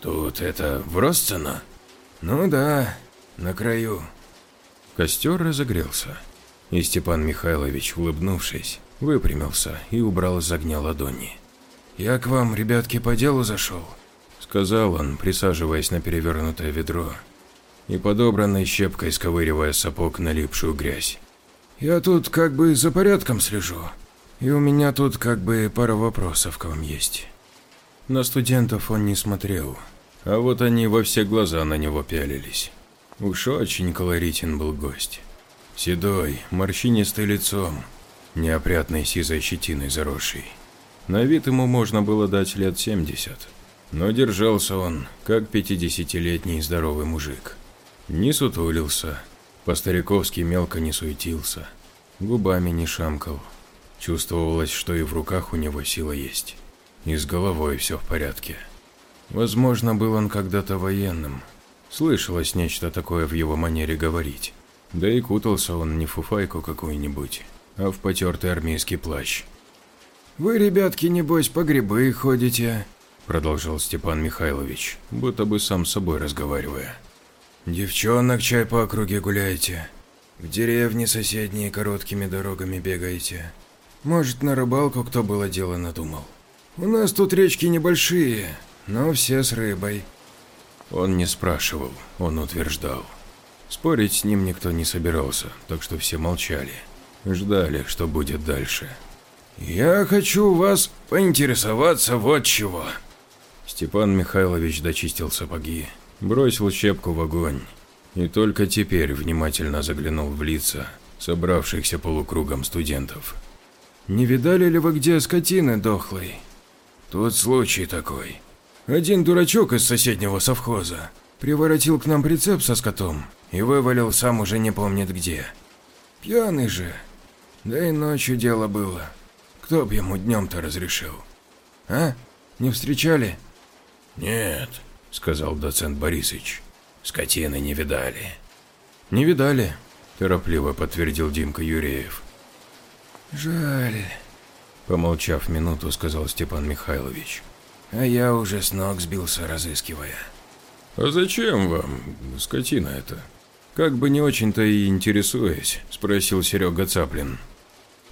Тут это в Росцено? Ну да, на краю. Костер разогрелся, и Степан Михайлович, улыбнувшись, выпрямился и убрал из огня ладони. «Я к вам, ребятки, по делу зашел», – сказал он, присаживаясь на перевернутое ведро и подобранной щепкой сковыривая сапог налипшую грязь. «Я тут как бы за порядком слежу, и у меня тут как бы пара вопросов к вам есть». На студентов он не смотрел, а вот они во все глаза на него пялились. Уж очень колоритен был гость. Седой, морщинистый лицом, неопрятной сизой щетиной заросшей. На вид ему можно было дать лет 70, но держался он, как пятидесятилетний здоровый мужик. Не сутулился, по-стариковски мелко не суетился, губами не шамкал. Чувствовалось, что и в руках у него сила есть, и с головой все в порядке. Возможно, был он когда-то военным. Слышалось нечто такое в его манере говорить. Да и кутался он не в фуфайку какую-нибудь, а в потертый армейский плащ. «Вы, ребятки, небось, по грибы ходите?» Продолжал Степан Михайлович, будто бы сам с собой разговаривая. Девчонок чай по округе гуляете. В деревне соседние короткими дорогами бегаете. Может, на рыбалку кто было дело надумал. У нас тут речки небольшие, но все с рыбой. Он не спрашивал, он утверждал. Спорить с ним никто не собирался, так что все молчали. Ждали, что будет дальше. «Я хочу вас поинтересоваться вот чего». Степан Михайлович дочистил сапоги, бросил щепку в огонь и только теперь внимательно заглянул в лица собравшихся полукругом студентов. «Не видали ли вы где скотины дохлой?» «Тут случай такой. Один дурачок из соседнего совхоза приворотил к нам прицеп со скотом и вывалил сам уже не помнит где. Пьяный же. Да и ночью дело было. Кто б ему днем-то разрешил? А? Не встречали? Нет, сказал доцент Борисович. Скотины не видали. Не видали, торопливо подтвердил Димка Юреев. Жаль, помолчав минуту, сказал Степан Михайлович. А я уже с ног сбился, разыскивая. А зачем вам скотина это? Как бы не очень-то и интересуясь, спросил Серега Цаплин.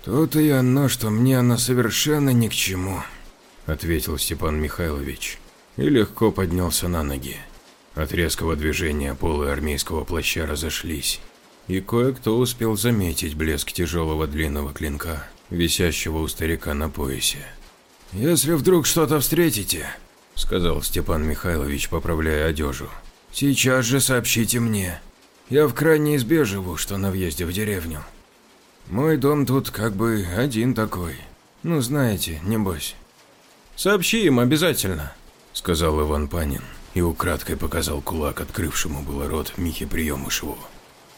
«То-то и оно, что мне она совершенно ни к чему», – ответил Степан Михайлович и легко поднялся на ноги. От резкого движения полы армейского плаща разошлись, и кое-кто успел заметить блеск тяжелого длинного клинка, висящего у старика на поясе. «Если вдруг что-то встретите», – сказал Степан Михайлович, поправляя одежу, – «сейчас же сообщите мне. Я в крайней избе живу, что на въезде в деревню. Мой дом тут как бы один такой. Ну, знаете, небось. Сообщи им обязательно, сказал Иван Панин и украдкой показал кулак открывшему было рот Михе Приемышеву.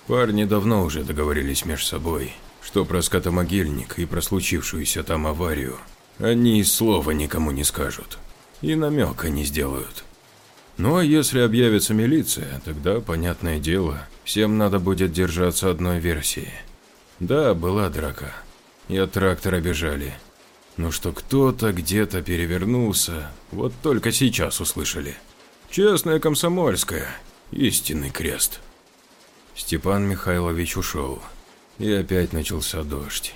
Парни давно уже договорились между собой, что про скотомогильник и про случившуюся там аварию они и слова никому не скажут, и намека не сделают. Ну а если объявится милиция, тогда, понятное дело, всем надо будет держаться одной версии – да, была драка. И от трактора бежали. Но что кто-то где-то перевернулся, вот только сейчас услышали. Честная комсомольская, истинный крест. Степан Михайлович ушел, и опять начался дождь.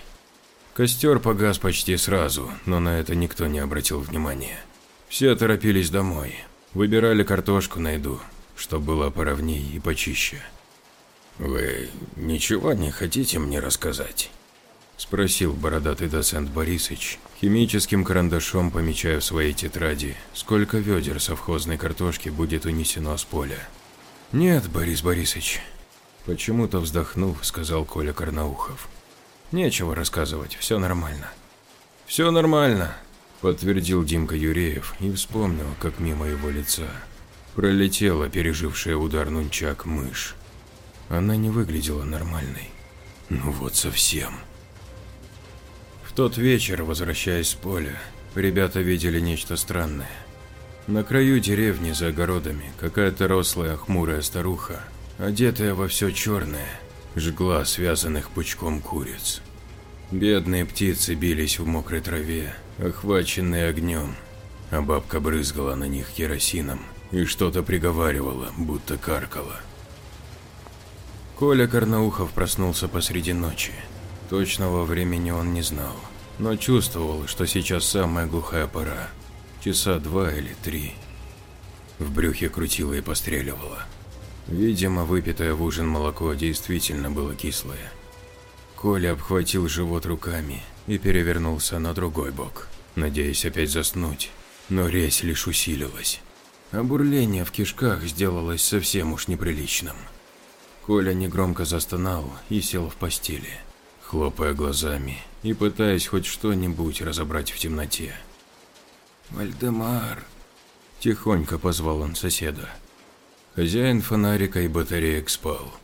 Костер погас почти сразу, но на это никто не обратил внимания. Все торопились домой, выбирали картошку на еду, чтобы было поровней и почище. «Вы ничего не хотите мне рассказать?» Спросил бородатый доцент Борисыч, химическим карандашом помечая в своей тетради, сколько ведер совхозной картошки будет унесено с поля. «Нет, Борис Борисович», – почему-то вздохнув, сказал Коля Карнаухов. «Нечего рассказывать, все нормально». «Все нормально», – подтвердил Димка Юреев и вспомнил, как мимо его лица пролетела пережившая удар нунчак мышь. Она не выглядела нормальной. Ну вот совсем. В тот вечер, возвращаясь с поля, ребята видели нечто странное. На краю деревни за огородами какая-то рослая хмурая старуха, одетая во все черное, жгла связанных пучком куриц. Бедные птицы бились в мокрой траве, охваченные огнем, а бабка брызгала на них керосином и что-то приговаривала, будто каркала. Коля Карнаухов проснулся посреди ночи. Точного времени он не знал, но чувствовал, что сейчас самая глухая пора. Часа два или три. В брюхе крутило и постреливало. Видимо, выпитое в ужин молоко действительно было кислое. Коля обхватил живот руками и перевернулся на другой бок, надеясь опять заснуть, но резь лишь усилилась. А бурление в кишках сделалось совсем уж неприличным. Коля негромко застонал и сел в постели, хлопая глазами и пытаясь хоть что-нибудь разобрать в темноте. «Вальдемар!» – тихонько позвал он соседа. Хозяин фонарика и батареек спал.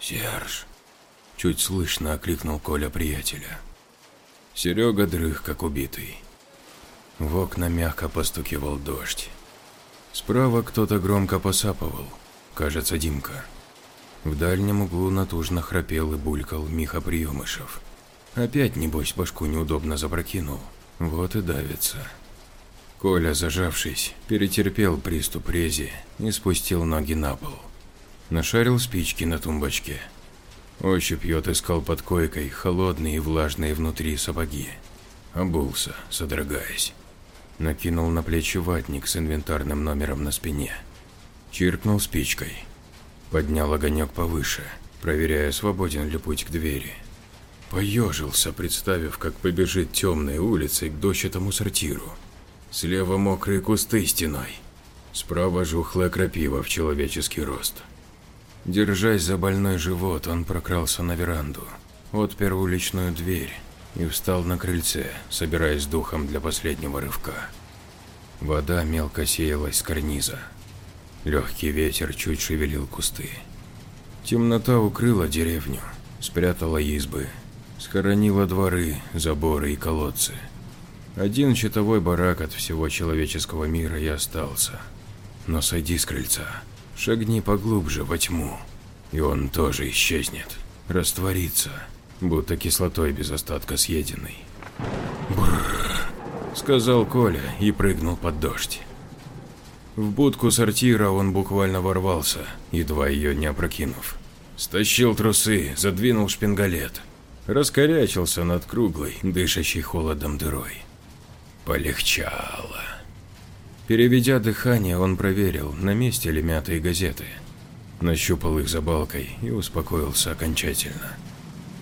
«Серж!» – чуть слышно окликнул Коля приятеля. Серега дрых, как убитый. В окна мягко постукивал дождь. Справа кто-то громко посапывал, кажется, Димка. В дальнем углу натужно храпел и булькал Миха Приемышев. Опять, небось, башку неудобно запрокинул. Вот и давится. Коля, зажавшись, перетерпел приступ рези и спустил ноги на пол. Нашарил спички на тумбочке. Ощупью отыскал под койкой холодные и влажные внутри сапоги. Обулся, содрогаясь. Накинул на плечи ватник с инвентарным номером на спине. Чиркнул спичкой. Поднял огонек повыше, проверяя, свободен ли путь к двери. Поежился, представив, как побежит темной улицей к дощатому сортиру. Слева мокрые кусты стеной. Справа жухлая крапива в человеческий рост. Держась за больной живот, он прокрался на веранду, отпер уличную дверь и встал на крыльце, собираясь духом для последнего рывка. Вода мелко сеялась с карниза. Легкий ветер чуть шевелил кусты. Темнота укрыла деревню, спрятала избы, схоронила дворы, заборы и колодцы. Один щитовой барак от всего человеческого мира и остался. Но сойди с крыльца, шагни поглубже во тьму, и он тоже исчезнет, растворится, будто кислотой без остатка съеденный. «Брррр», — сказал Коля и прыгнул под дождь. В будку сортира он буквально ворвался, едва ее не опрокинув. Стащил трусы, задвинул шпингалет. Раскорячился над круглой, дышащей холодом дырой. Полегчало. Переведя дыхание, он проверил, на месте ли мятые газеты. Нащупал их за балкой и успокоился окончательно.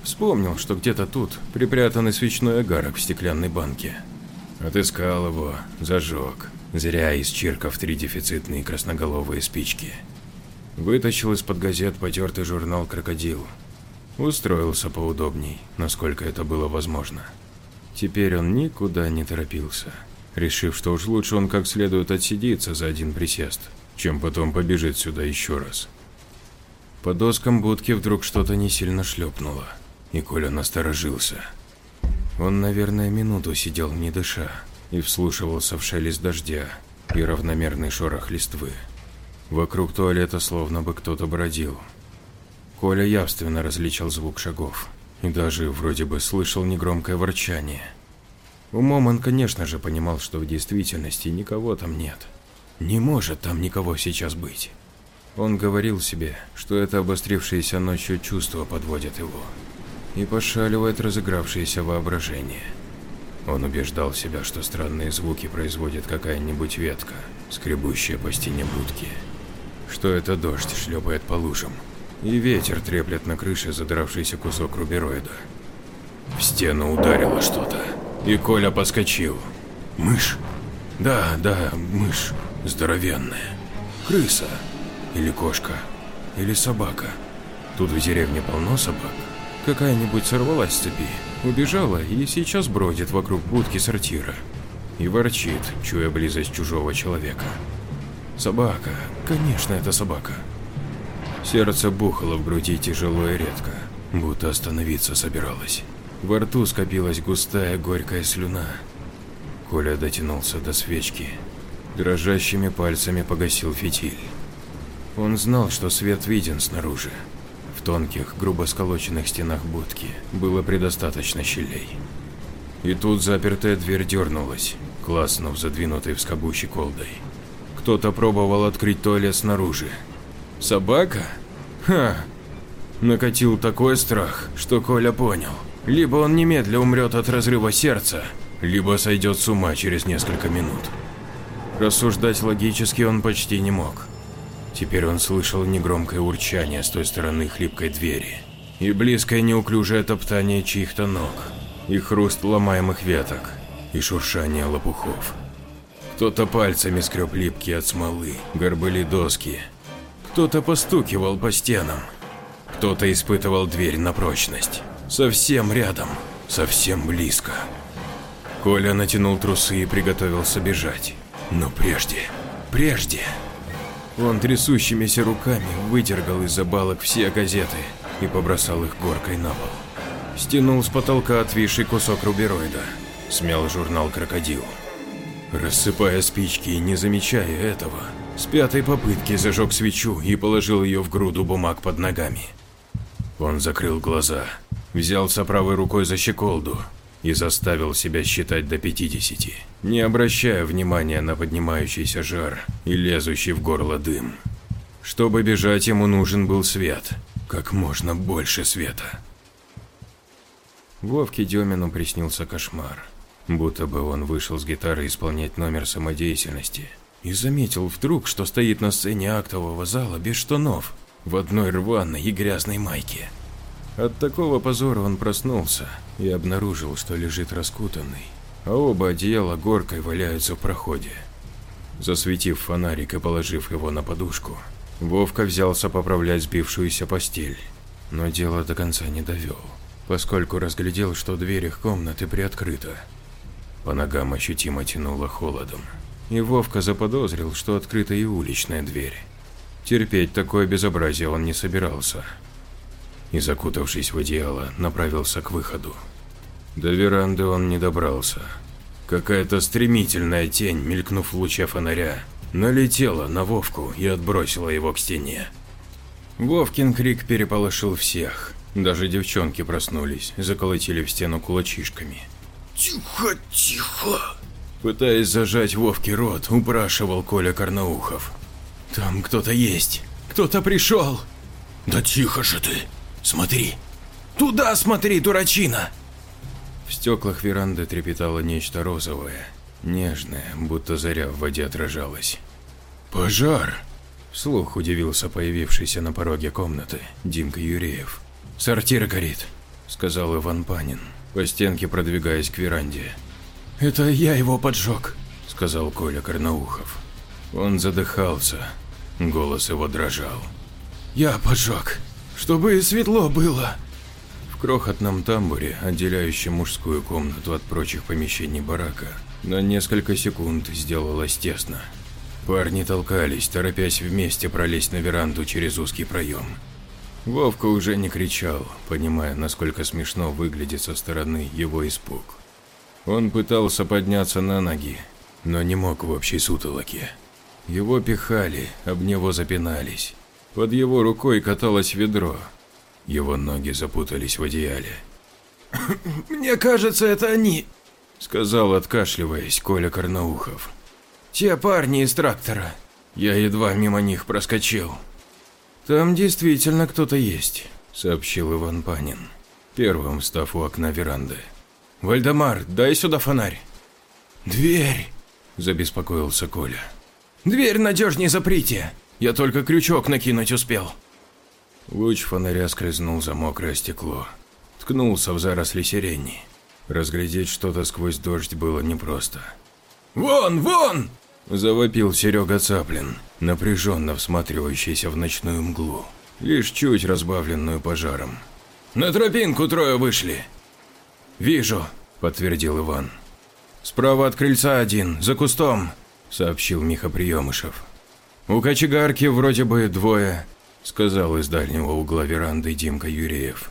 Вспомнил, что где-то тут припрятанный свечной огарок в стеклянной банке. Отыскал его, зажег, зря исчиркав три дефицитные красноголовые спички. Вытащил из-под газет потертый журнал «Крокодил». Устроился поудобней, насколько это было возможно. Теперь он никуда не торопился, решив, что уж лучше он как следует отсидится за один присест, чем потом побежит сюда еще раз. По доскам будки вдруг что-то не сильно шлепнуло, и Коля насторожился. Он, наверное, минуту сидел не дыша и вслушивался в шелест дождя и равномерный шорох листвы. Вокруг туалета словно бы кто-то бродил. Коля явственно различил звук шагов и даже вроде бы слышал негромкое ворчание. Умом он, конечно же, понимал, что в действительности никого там нет. Не может там никого сейчас быть. Он говорил себе, что это обострившееся ночью чувство подводит его и пошаливает разыгравшееся воображение. Он убеждал себя, что странные звуки производит какая-нибудь ветка, скребущая по стене будки что это дождь шлепает по лужам, и ветер треплет на крыше задравшийся кусок рубероида. В стену ударило что-то, и Коля поскочил. Мышь? Да, да, мышь. Здоровенная. Крыса. Или кошка. Или собака. Тут в деревне полно собак. Какая-нибудь сорвалась с цепи, убежала и сейчас бродит вокруг будки сортира. И ворчит, чуя близость чужого человека. Собака. Конечно, это собака. Сердце бухало в груди тяжело и редко, будто остановиться собиралось. Во рту скопилась густая горькая слюна. Коля дотянулся до свечки. Дрожащими пальцами погасил фитиль. Он знал, что свет виден снаружи. В тонких, грубо сколоченных стенах будки было предостаточно щелей. И тут запертая дверь дернулась, класснув задвинутой в скобу щеколдой. Кто-то пробовал открыть туалет снаружи. Собака? Ха! Накатил такой страх, что Коля понял. Либо он немедля умрет от разрыва сердца, либо сойдет с ума через несколько минут. Рассуждать логически он почти не мог. Теперь он слышал негромкое урчание с той стороны хлипкой двери и близкое неуклюжее топтание чьих-то ног, и хруст ломаемых веток, и шуршание лопухов. Кто-то пальцами скреб липкие от смолы, горбыли доски. Кто-то постукивал по стенам. Кто-то испытывал дверь на прочность. Совсем рядом, совсем близко. Коля натянул трусы и приготовился бежать. Но прежде, прежде... Он трясущимися руками выдергал из-за балок все газеты и побросал их горкой на пол. Стянул с потолка отвисший кусок рубероида, смял журнал «Крокодил». Рассыпая спички и не замечая этого, с пятой попытки зажег свечу и положил ее в груду бумаг под ногами. Он закрыл глаза, взялся правой рукой за щеколду и заставил себя считать до 50, не обращая внимания на поднимающийся жар и лезущий в горло дым. Чтобы бежать, ему нужен был свет. Как можно больше света. Вовке Демину приснился кошмар. Будто бы он вышел с гитары исполнять номер самодеятельности. И заметил вдруг, что стоит на сцене актового зала без штанов, в одной рваной и грязной майке. От такого позора он проснулся и обнаружил, что лежит раскутанный, а оба одеяла горкой валяются в проходе. Засветив фонарик и положив его на подушку, Вовка взялся поправлять сбившуюся постель, но дело до конца не довел, поскольку разглядел, что дверь их комнаты приоткрыта. По ногам ощутимо тянуло холодом, и Вовка заподозрил, что открыта и уличная дверь. Терпеть такое безобразие он не собирался, и, закутавшись в одеяло, направился к выходу. До веранды он не добрался. Какая-то стремительная тень, мелькнув в луче фонаря, налетела на Вовку и отбросила его к стене. Вовкин крик переполошил всех. Даже девчонки проснулись, заколотили в стену кулачишками. Тихо, тихо. Пытаясь зажать Вовке рот, упрашивал Коля Карнаухов. «Там кто-то есть! Кто-то пришел!» Да тихо же ты! Смотри! Туда смотри, дурачина! В стеклах веранды трепетало нечто розовое, нежное, будто заря в воде отражалось. Пожар! Вслух удивился появившийся на пороге комнаты Димка Юреев. «Сортир горит», — сказал Иван Панин, по стенке продвигаясь к веранде. «Это я его поджег», — сказал Коля Карнаухов. Он задыхался, голос его дрожал. «Я поджег, чтобы светло было». В крохотном тамбуре, отделяющем мужскую комнату от прочих помещений барака, на несколько секунд сделалось тесно. Парни толкались, торопясь вместе пролезть на веранду через узкий проем. Вовка уже не кричал, понимая, насколько смешно выглядит со стороны его испуг. Он пытался подняться на ноги, но не мог в общей сутолоке. Его пихали, об него запинались. Под его рукой каталось ведро. Его ноги запутались в одеяле. «Мне кажется, это они», — сказал, откашливаясь, Коля Карнаухов. «Те парни из трактора. Я едва мимо них проскочил». «Там действительно кто-то есть», — сообщил Иван Панин, первым встав у окна веранды. «Вальдемар, дай сюда фонарь». «Дверь», – забеспокоился Коля. «Дверь надежнее заприте. Я только крючок накинуть успел». Луч фонаря скользнул за мокрое стекло, ткнулся в заросли сирени. Разглядеть что-то сквозь дождь было непросто. «Вон, вон!» – завопил Серега Цаплин, напряженно всматривающийся в ночную мглу, лишь чуть разбавленную пожаром. «На тропинку трое вышли!» «Вижу», – подтвердил Иван. «Справа от крыльца один, за кустом», – сообщил Миха Приемышев. «У кочегарки вроде бы двое», – сказал из дальнего угла веранды Димка Юреев.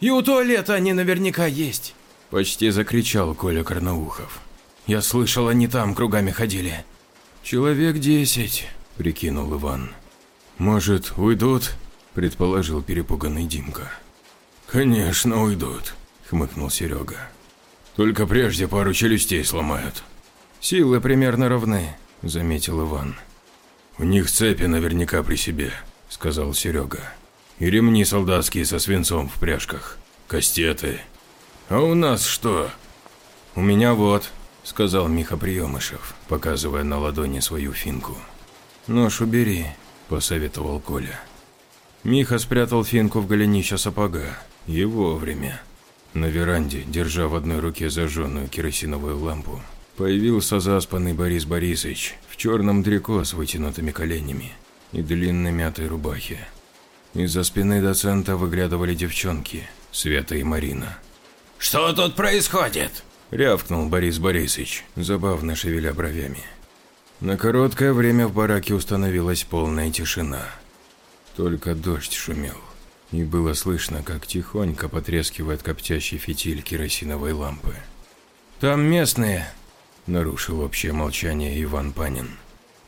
«И у туалета они наверняка есть», – почти закричал Коля Карнаухов. «Я слышал, они там кругами ходили». «Человек десять», – прикинул Иван. «Может, уйдут?» – предположил перепуганный Димка. «Конечно уйдут», – хмыкнул Серега. «Только прежде пару челюстей сломают». «Силы примерно равны», – заметил Иван. «У них цепи наверняка при себе», – сказал Серега. «И ремни солдатские со свинцом в пряжках, кастеты. А у нас что?» «У меня вот», – сказал Миха Приемышев, показывая на ладони свою финку. «Нож убери», – посоветовал Коля. Миха спрятал финку в голенище сапога. И вовремя. На веранде, держа в одной руке зажженную керосиновую лампу, появился заспанный Борис Борисович в черном трико с вытянутыми коленями и длинной мятой рубахе. Из-за спины доцента выглядывали девчонки, Света и Марина. «Что тут происходит?» – рявкнул Борис Борисович, забавно шевеля бровями. На короткое время в бараке установилась полная тишина. Только дождь шумел и было слышно, как тихонько потрескивает коптящий фитиль керосиновой лампы. «Там местные!» – нарушил общее молчание Иван Панин.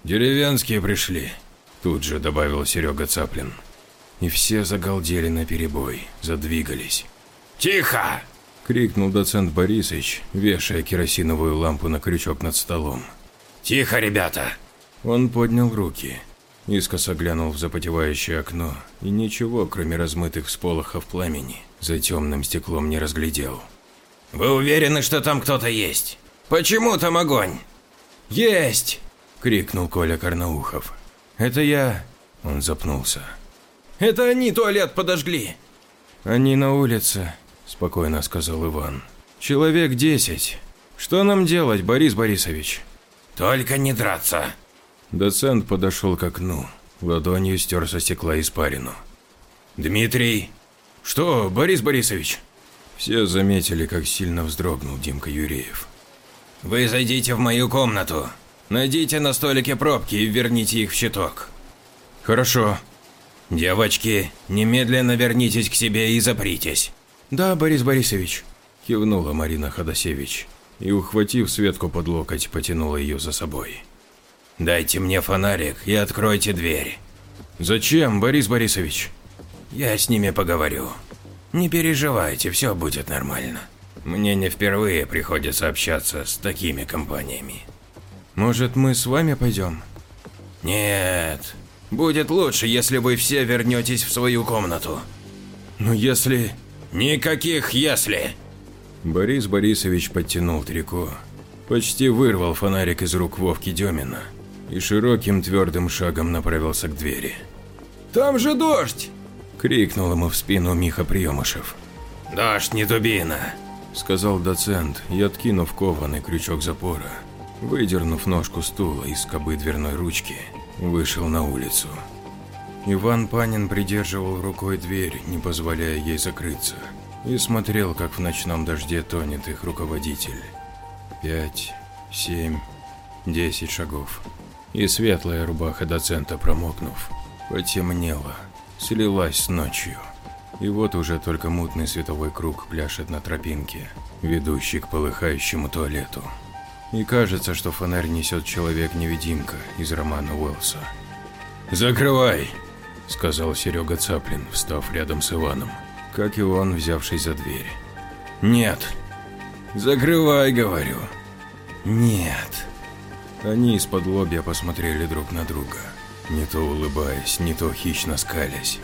«Деревенские пришли», – тут же добавил Серега Цаплин. И все загалдели наперебой, задвигались. «Тихо!» – крикнул доцент Борисович, вешая керосиновую лампу на крючок над столом. «Тихо, ребята!» Он поднял руки. Искоса глянул в запотевающее окно и ничего, кроме размытых всполохов пламени, за темным стеклом не разглядел. «Вы уверены, что там кто-то есть? Почему там огонь?» «Есть!» – крикнул Коля Карнаухов. «Это я!» – он запнулся. «Это они туалет подожгли!» «Они на улице», – спокойно сказал Иван. «Человек десять. Что нам делать, Борис Борисович?» «Только не драться!» Доцент подошел к окну, ладонью стер со стекла испарину. «Дмитрий!» «Что, Борис Борисович?» Все заметили, как сильно вздрогнул Димка Юреев. «Вы зайдите в мою комнату, найдите на столике пробки и верните их в щиток». «Хорошо». «Девочки, немедленно вернитесь к себе и запритесь». «Да, Борис Борисович», – кивнула Марина Ходосевич и, ухватив Светку под локоть, потянула ее за собой. «Дайте мне фонарик и откройте дверь». «Зачем, Борис Борисович?» «Я с ними поговорю. Не переживайте, все будет нормально. Мне не впервые приходится общаться с такими компаниями». «Может, мы с вами пойдем?» «Нет. Будет лучше, если вы все вернетесь в свою комнату». «Ну если...» «Никаких «если». Борис Борисович подтянул трико, почти вырвал фонарик из рук Вовки Демина и широким твердым шагом направился к двери. «Там же дождь!» – крикнул ему в спину Миха Приемышев. «Дождь не дубина!» – сказал доцент и, откинув кованый крючок запора, выдернув ножку стула из скобы дверной ручки, вышел на улицу. Иван Панин придерживал рукой дверь, не позволяя ей закрыться, и смотрел, как в ночном дожде тонет их руководитель. Пять, семь, десять шагов. И светлая рубаха доцента, промокнув, потемнела, слилась с ночью. И вот уже только мутный световой круг пляшет на тропинке, ведущей к полыхающему туалету. И кажется, что фонарь несет человек-невидимка из романа Уэллса. «Закрывай!» – сказал Серега Цаплин, встав рядом с Иваном, как и он, взявшись за дверь. «Нет!» «Закрывай, говорю!» «Нет!» Они из-под лобья посмотрели друг на друга, не то улыбаясь, не то хищно скалясь.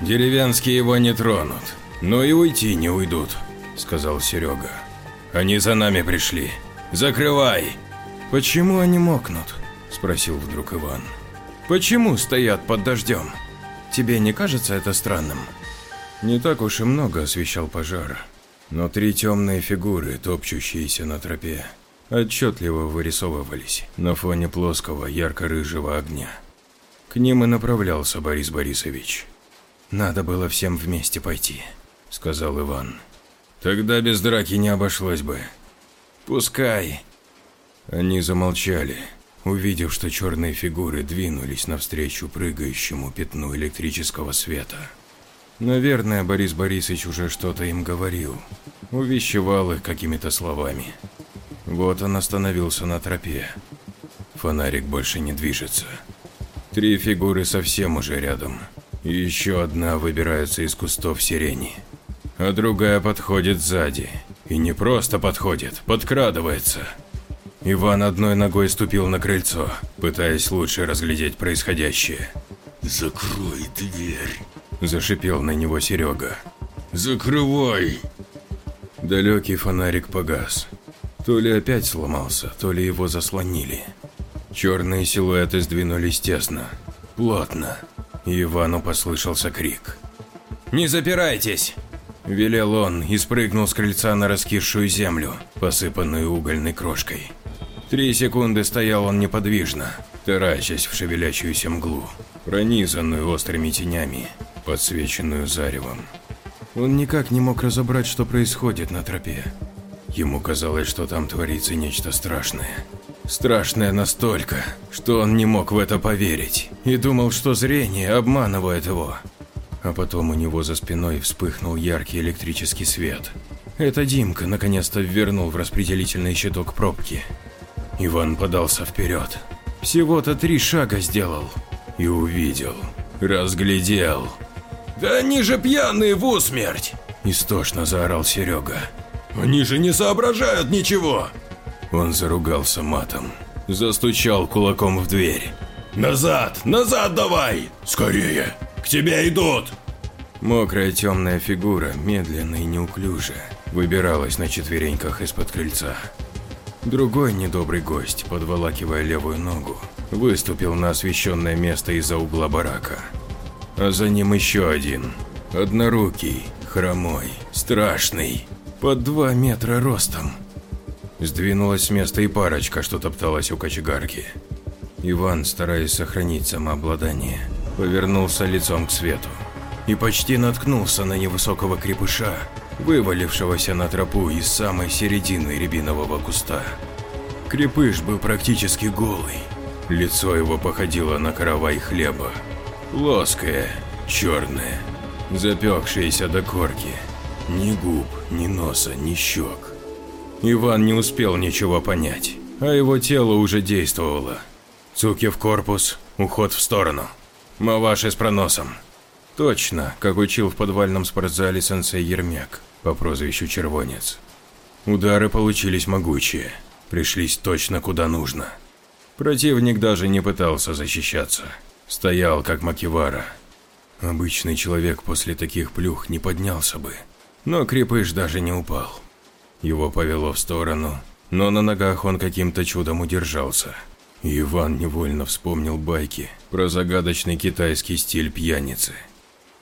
«Деревенские его не тронут, но и уйти не уйдут», – сказал Серега. «Они за нами пришли. Закрывай!» «Почему они мокнут?» – спросил вдруг Иван. «Почему стоят под дождем? Тебе не кажется это странным?» Не так уж и много освещал пожар, но три темные фигуры, топчущиеся на тропе, отчетливо вырисовывались на фоне плоского ярко-рыжего огня. К ним и направлялся Борис Борисович. «Надо было всем вместе пойти», – сказал Иван. «Тогда без драки не обошлось бы». «Пускай». Они замолчали, увидев, что черные фигуры двинулись навстречу прыгающему пятну электрического света. Наверное, Борис Борисович уже что-то им говорил, увещевал их какими-то словами. Вот он остановился на тропе. Фонарик больше не движется. Три фигуры совсем уже рядом. И еще одна выбирается из кустов сирени. А другая подходит сзади. И не просто подходит, подкрадывается. Иван одной ногой ступил на крыльцо, пытаясь лучше разглядеть происходящее. «Закрой дверь!» – зашипел на него Серега. «Закрывай!» Далекий фонарик погас. То ли опять сломался, то ли его заслонили. Черные силуэты сдвинулись тесно, плотно. Ивану послышался крик. «Не запирайтесь!» Велел он и спрыгнул с крыльца на раскисшую землю, посыпанную угольной крошкой. Три секунды стоял он неподвижно, таращась в шевелящуюся мглу, пронизанную острыми тенями, подсвеченную заревом. Он никак не мог разобрать, что происходит на тропе. Ему казалось, что там творится нечто страшное. Страшное настолько, что он не мог в это поверить и думал, что зрение обманывает его. А потом у него за спиной вспыхнул яркий электрический свет. Это Димка наконец-то ввернул в распределительный щиток пробки. Иван подался вперед. Всего-то три шага сделал. И увидел. Разглядел. «Да они же пьяные в усмерть!» Истошно заорал Серега. «Они же не соображают ничего!» Он заругался матом. Застучал кулаком в дверь. Назад! Назад давай! Скорее! К тебе идут!» Мокрая темная фигура, медленно и неуклюже, выбиралась на четвереньках из-под крыльца. Другой недобрый гость, подволакивая левую ногу, выступил на освещенное место из-за угла барака. А за ним еще один, однорукий, хромой, страшный, под два метра ростом. Сдвинулась с места и парочка, что топталась у кочегарки. Иван, стараясь сохранить самообладание, повернулся лицом к свету и почти наткнулся на невысокого крепыша, вывалившегося на тропу из самой середины рябинового куста. Крепыш был практически голый. Лицо его походило на каравай хлеба. Плоское, черное, запекшееся до корки. Ни губ, ни носа, ни щек. Иван не успел ничего понять, а его тело уже действовало. Цуки в корпус, уход в сторону. Маваши с проносом. Точно, как учил в подвальном спортзале сенсей Ермяк по прозвищу Червонец. Удары получились могучие, пришлись точно куда нужно. Противник даже не пытался защищаться. Стоял как макивара. Обычный человек после таких плюх не поднялся бы. Но крепыш даже не упал. Его повело в сторону, но на ногах он каким-то чудом удержался. Иван невольно вспомнил байки про загадочный китайский стиль пьяницы –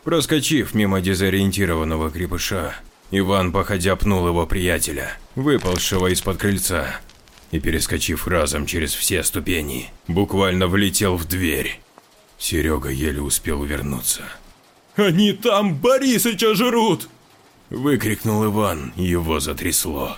Проскочив мимо дезориентированного крепыша, Иван походя пнул его приятеля, выползшего из-под крыльца, и, перескочив разом через все ступени, буквально влетел в дверь. Серега еле успел увернуться. «Они там Борисыча жрут!» Выкрикнул Иван, его затрясло.